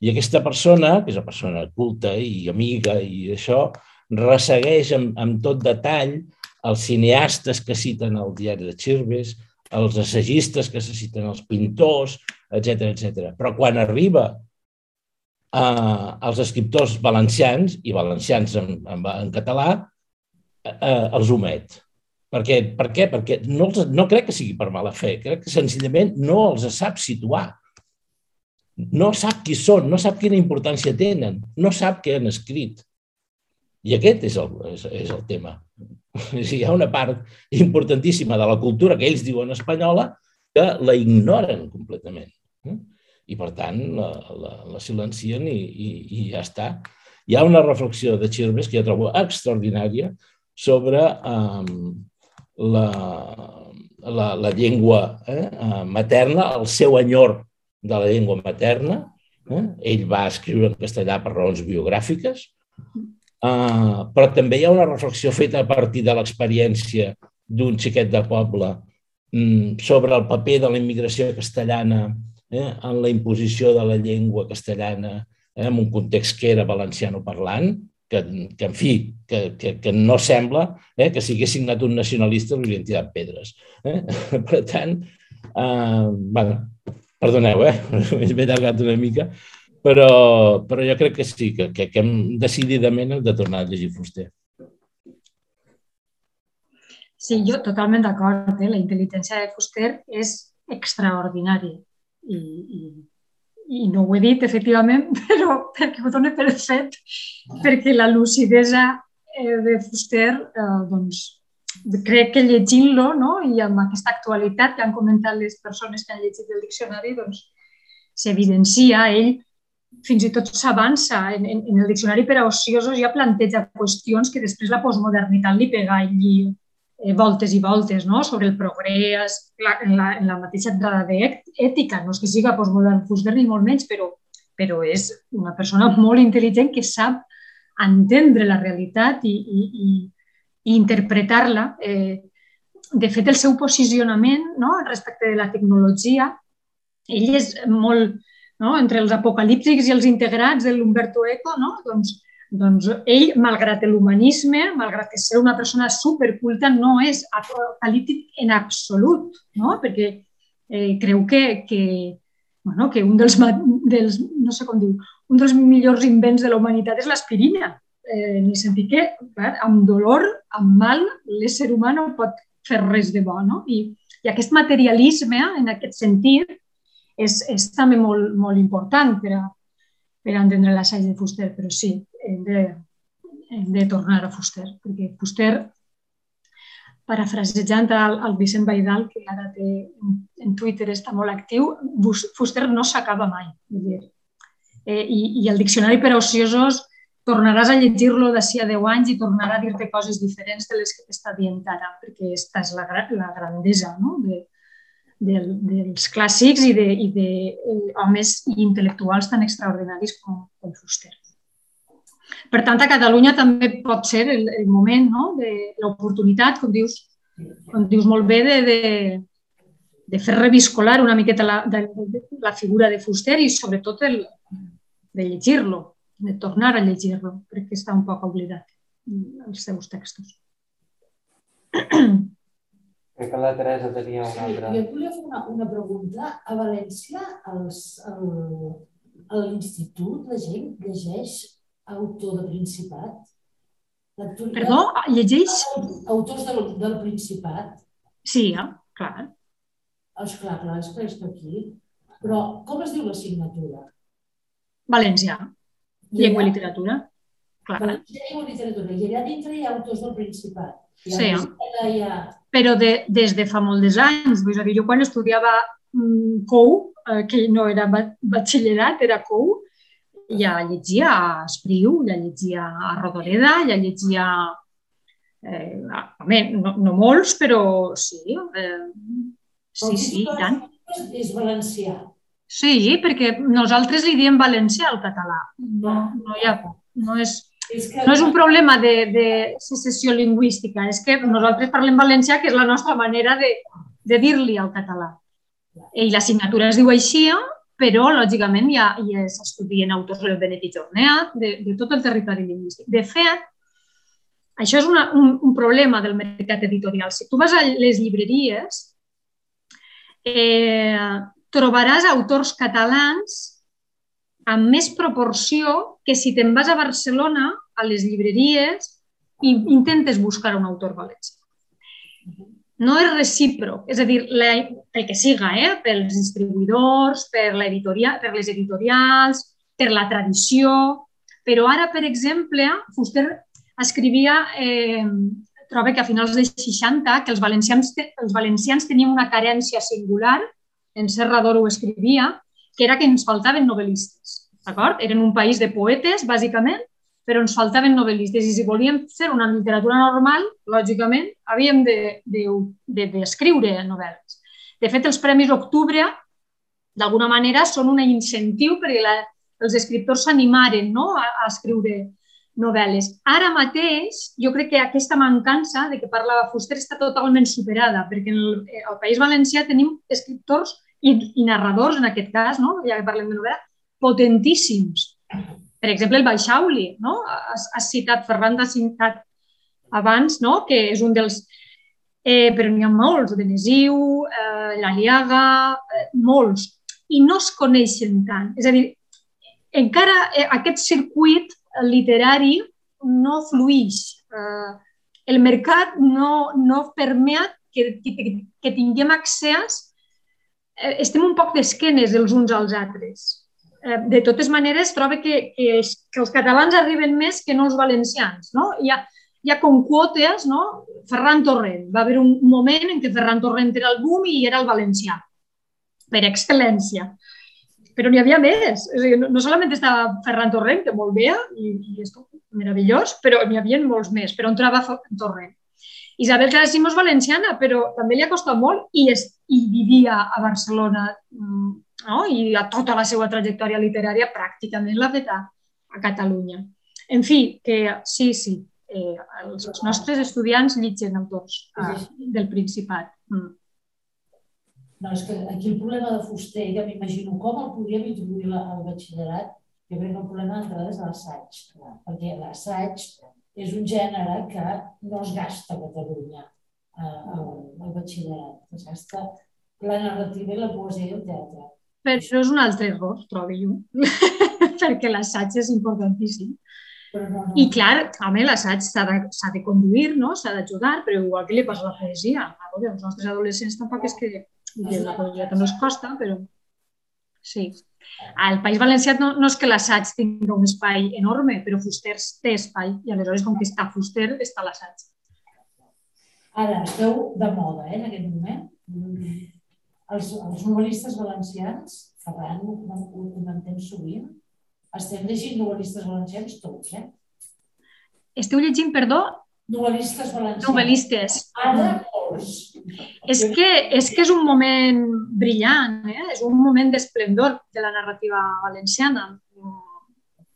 I aquesta persona, que és una persona culta i amiga i això, ressegueix amb, amb tot detall els cineastes que citen el diari de Chirves, els assagistes que se citen els pintors, etc etc. Però quan arriba eh, als escriptors valencians, i valencians en, en, en català, eh, els omet. Perquè, per què? Perquè no, els, no crec que sigui per mala fe, crec que senzillament no els sap situar. No sap qui són, no sap quina importància tenen, no sap què han escrit. I aquest és el, és, és el tema. <laughs> Hi ha una part importantíssima de la cultura que ells diuen espanyola que la ignoren completament. I, per tant, la, la, la silencien i, i, i ja està. Hi ha una reflexió de Chirves que jo trobo extraordinària sobre um, la, la, la llengua eh, eh, materna, el seu enyor de la llengua materna. Eh? Ell va escriure en castellà per raons biogràfiques, eh, però també hi ha una reflexió feta a partir de l'experiència d'un xiquet de poble mm, sobre el paper de la immigració castellana eh, en la imposició de la llengua castellana eh, en un context que era valenciano parlant, que, que en fi, que, que, que no sembla eh, que s'hi signat un nacionalista de l'identitat Pedres. Eh? <laughs> Per tant, eh, bueno, perdoneu, eh? <laughs> m'he allargat una mica, però, però jo crec que sí, que, que, que hem decididament de tornar a llegir Fuster. Sí, jo totalment d'acord. Eh? La intel·ligència de Fuster és extraordinària i, i i no ho he dit, efectivament, <laughs> però perquè ho dono per fet, perquè la lucidesa eh, de Fuster, eh, doncs, crec que llegint-lo no? i amb aquesta actualitat que han comentat les persones que han llegit el diccionari, doncs, s'evidencia, ell fins i tot s'avança en, en, en el diccionari per a ociosos, ja planteja qüestions que després la postmodernitat li pega eh, voltes i voltes no? sobre el progrés, la, en, la, en la mateixa entrada d'ètica, no és que siga postmodern Fuster ni molt menys, però, però és una persona molt intel·ligent que sap entendre la realitat i, i, i, i interpretar-la. Eh, de fet, el seu posicionament no? respecte de la tecnologia, ell és molt, no? entre els apocalíptics i els integrats de l'Humberto Eco, no? doncs, doncs ell, malgrat l'humanisme, malgrat que ser una persona superculta, no és apocalíptic en absolut, no? perquè eh, creu que, que, bueno, que un dels, dels, no sé com diu, un dels millors invents de la humanitat és l'aspirina. Eh, en el sentit que, clar, amb dolor, amb mal, l'ésser humà no pot fer res de bo. No? I, I aquest materialisme, en aquest sentit, és, és també molt, molt important per a, per a entendre l'assaig de Fuster, però sí, hem de, hem de tornar a Fuster, perquè Fuster, parafrasejant el, el Vicent Baidal, que ara té, en Twitter està molt actiu, Fuster no s'acaba mai. Dir, eh, i, I el Diccionari per a ociosos tornaràs a llegir-lo d'ací a 10 anys i tornarà a dir-te coses diferents de les que t'està dient ara, perquè aquesta és la, la grandesa no? de, de, dels clàssics i de, i de eh, homes i intel·lectuals tan extraordinaris com, com Fuster. Per tant, a Catalunya també pot ser el, el moment no? de l'oportunitat, com dius, com dius molt bé, de, de, de fer reviscolar una miqueta la, de, de, la figura de Fuster i sobretot el, de llegir-lo, de tornar a llegir-lo, perquè està un poc oblidat els seus textos. Crec que la Teresa tenia una altra. Jo volia fer una, una pregunta. A València, els, el, a l'institut, la gent llegeix autor de Principat? Perdó? Llegeix? Autors del, del Principat? Sí, eh? clar. És clar, clar, és que està aquí. Però com es diu l'assignatura? Valencià. Llengua i literatura. Clar. Valencià, llengua i literatura. I allà dintre hi ha autors del Principat. I sí. Hi ha però de, des de fa molts anys. Vull dir, jo quan estudiava mm, COU, eh, que no era batxillerat, era COU, ja llegia a Espriu, ja llegia a Rodoreda, ja llegia... Eh, home, no, no molts, però sí. Eh, sí, sí, i tant. És valencià. Sí, perquè nosaltres li diem valencià al català. No, no hi ha... No és. No és un problema de, de secessió lingüística, és que nosaltres parlem valencià, que és la nostra manera de, de dir-li al català. I l'assignatura es diu així, però, lògicament, ja, ja s'estudien autors del Benet i Jorneat, de, de tot el territori lingüístic. De fet, això és una, un, un problema del mercat editorial. Si tu vas a les llibreries, eh, trobaràs autors catalans amb més proporció que si te'n vas a Barcelona, a les llibreries, i intentes buscar un autor valencià. No és recíproc, és a dir, la, pel que siga, eh? pels distribuïdors, per, per les editorials, per la tradició, però ara, per exemple, Fuster escrivia, eh, troba que a finals dels 60, que els valencians, els valencians tenien una carència singular, en Serrador ho escrivia, que era que ens faltaven novel·listes. D'acord? Eren un país de poetes, bàsicament, però ens faltaven novel·listes i si volíem fer una literatura normal, lògicament, havíem d'escriure de, de, de novel·les. De fet, els Premis Octubre, d'alguna manera, són un incentiu perquè la, els escriptors s'animaren no? a, a escriure novel·les. Ara mateix, jo crec que aquesta mancança de que parlava Fuster està totalment superada, perquè en el, al País Valencià tenim escriptors i, i narradors, en aquest cas, no? ja que parlem de novel·la, potentíssims. Per exemple, el Baixauli, no? Has, has citat, Ferran ha citat abans, no? que és un dels... Eh, però n'hi ha molts, Benesiu, eh, l'Aliaga, eh, molts, i no es coneixen tant. És a dir, encara eh, aquest circuit literari no fluix. Eh, el mercat no, no permet que, que, que tinguem accés Eh, estem un poc d'esquenes els uns als altres. Eh, de totes maneres, trobo que, que, que els catalans arriben més que no els valencians. No? Hi, ha, hi ha com quotes, no? Ferran Torrent. Va haver un moment en què Ferran Torrent era el boom i era el valencià, per excel·lència. Però n'hi havia més. És dir, no solament estava Ferran Torrent, que molt bé, i, i és meravellós, però n'hi havia molts més. Però entrava Torrent. Isabel Carasim és valenciana, però també li ha costat molt i, és, i vivia a Barcelona mm, no? i a tota la seva trajectòria literària pràcticament l'ha fet a, a Catalunya. En fi, que sí, sí, eh, els, els nostres estudiants llitgen autors eh, del Principat. Mm. No, és que aquí el problema de Fuster, que m'imagino com el podríem introduir al batxillerat, jo crec que el problema d'entrada és l'assaig, perquè l'assaig és un gènere que no es gasta a Catalunya eh, al, al batxillerat. Es gasta la narrativa i la poesia i el teatre. Però és un altre error, trobo jo, <laughs> perquè l'assaig és importantíssim. I clar, home, l'assaig s'ha de, de conduir, no? s'ha d'ajudar, però igual que li passa a la poesia. A veure, els nostres adolescents tampoc és que la poesia també els costa, però sí. Al País Valencià no, no és que l'assaig tingui un espai enorme, però Fuster té espai i aleshores com que està Fuster està l'assaig. Ara, esteu de moda eh, en aquest moment. Els, els novel·listes valencians, Ferran ho, ho comentem sovint, estem llegint novel·listes valencians tots, eh? Esteu llegint, perdó? Novel·listes valencians. Novel·listes. Ara, molts. És que, és que és un moment brillant, eh? és un moment d'esplendor de la narrativa valenciana.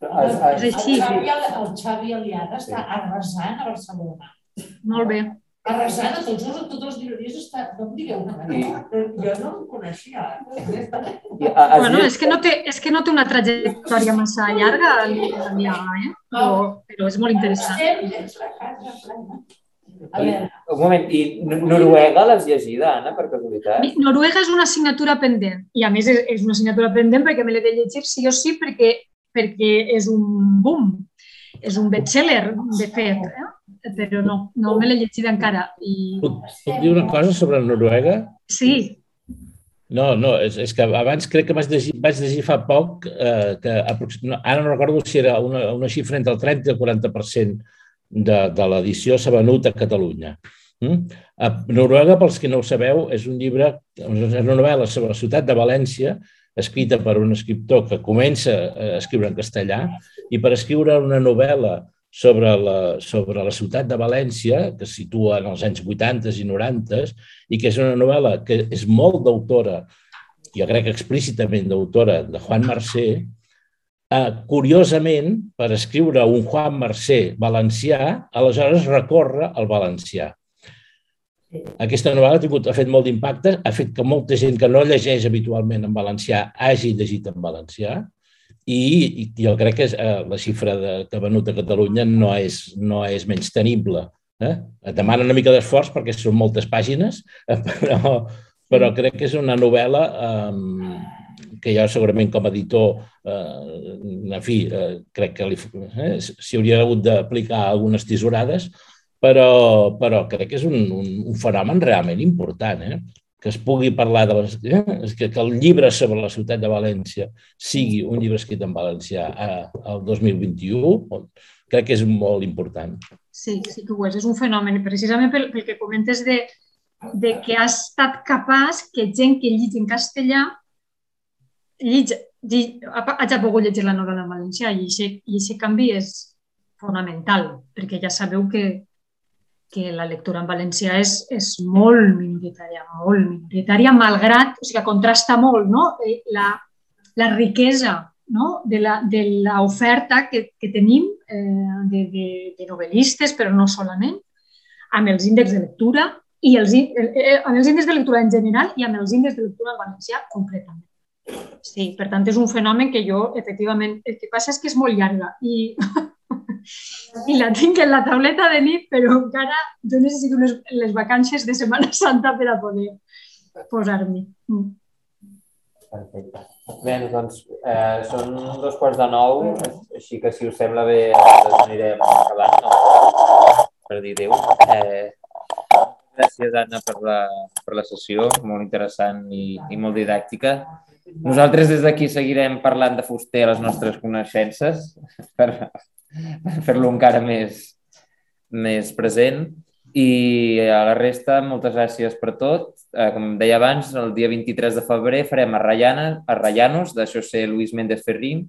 Es, es, el, Xavi, el Xavi Aliada està arrasant a Barcelona. Molt bé arrasant a tots els, a totes les llibreries està... No em digueu una I... Jo no em coneixia. A, a, bueno, és que, no té, és que no té una trajectòria massa llarga, l'Aliaga, eh? però, però és molt interessant. I, un moment, i Noruega l'has llegida, Anna, per casualitat? Noruega és una assignatura pendent, i a més és, és una assignatura pendent perquè me l'he de llegir sí o sí perquè, perquè és un boom, és un bestseller, de fet. Eh? però no, no me l'he llegit encara. I... Puc, puc dir una cosa sobre Noruega? Sí. No, no, és, és que abans crec que vaig llegir, vaig llegir fa poc eh, que no, ara no recordo si era una, una xifra entre el 30 i el 40% de, de l'edició s'ha venut a Catalunya. Mm? A Noruega, pels que no ho sabeu, és un llibre, és una novel·la sobre la ciutat de València, escrita per un escriptor que comença a escriure en castellà i per escriure una novel·la sobre la, sobre la ciutat de València, que es situa en els anys 80 i 90 i que és una novel·la que és molt d'autora, jo crec explícitament d'autora, de Juan Mercè, eh, curiosament, per escriure un Juan Mercè valencià, aleshores recorre al valencià. Aquesta novel·la ha, tingut, ha fet molt d'impacte, ha fet que molta gent que no llegeix habitualment en valencià hagi llegit en valencià, i, i jo crec que és, eh, la xifra de, que ha venut a Catalunya no és, no és menys tenible. Eh? Et demana una mica d'esforç perquè són moltes pàgines, eh, però, però crec que és una novel·la eh, que jo segurament com a editor, eh, en fi, eh, crec que eh, s'hi hauria hagut d'aplicar algunes tisorades, però, però crec que és un, un, un fenomen realment important. Eh? que es pugui parlar de les, eh? que, que el llibre sobre la ciutat de València sigui un llibre escrit en valencià al 2021, crec que és molt important. Sí, sí que ho és. És un fenomen, precisament pel, pel que comentes de, de que ha estat capaç que gent que llig en castellà llig, llig, hagi pogut llegir la novel·la en valencià i aquest canvi és fonamental, perquè ja sabeu que, que la lectura en valencià és, és molt minoritària, molt minoritària, malgrat, o sigui, contrasta molt no? Eh, la, la riquesa no? de l'oferta que, que tenim eh, de, de, de novel·listes, però no solament, amb els índexs de lectura i els, eh, amb els índexs de lectura en general i amb els índexs de lectura en valencià concretament. Sí, per tant, és un fenomen que jo, efectivament, el que passa és que és molt llarga i <laughs> <laughs> i la tinc en la tauleta de nit, però encara jo necessito les, les vacances de Setmana Santa per a poder posar-m'hi. Mm. Perfecte. Bé, doncs eh, són dos quarts de nou, així que si us sembla bé doncs anirem acabant, no? per dir adéu. Eh, gràcies, Anna, per la, per la sessió, molt interessant i, i molt didàctica. Nosaltres des d'aquí seguirem parlant de fuster a les nostres coneixences <laughs> per, fer-lo encara més, més present. I a la resta, moltes gràcies per tot. Eh, com deia abans, el dia 23 de febrer farem a, Rayana, a Rayanos, de José Luis Méndez Ferrín,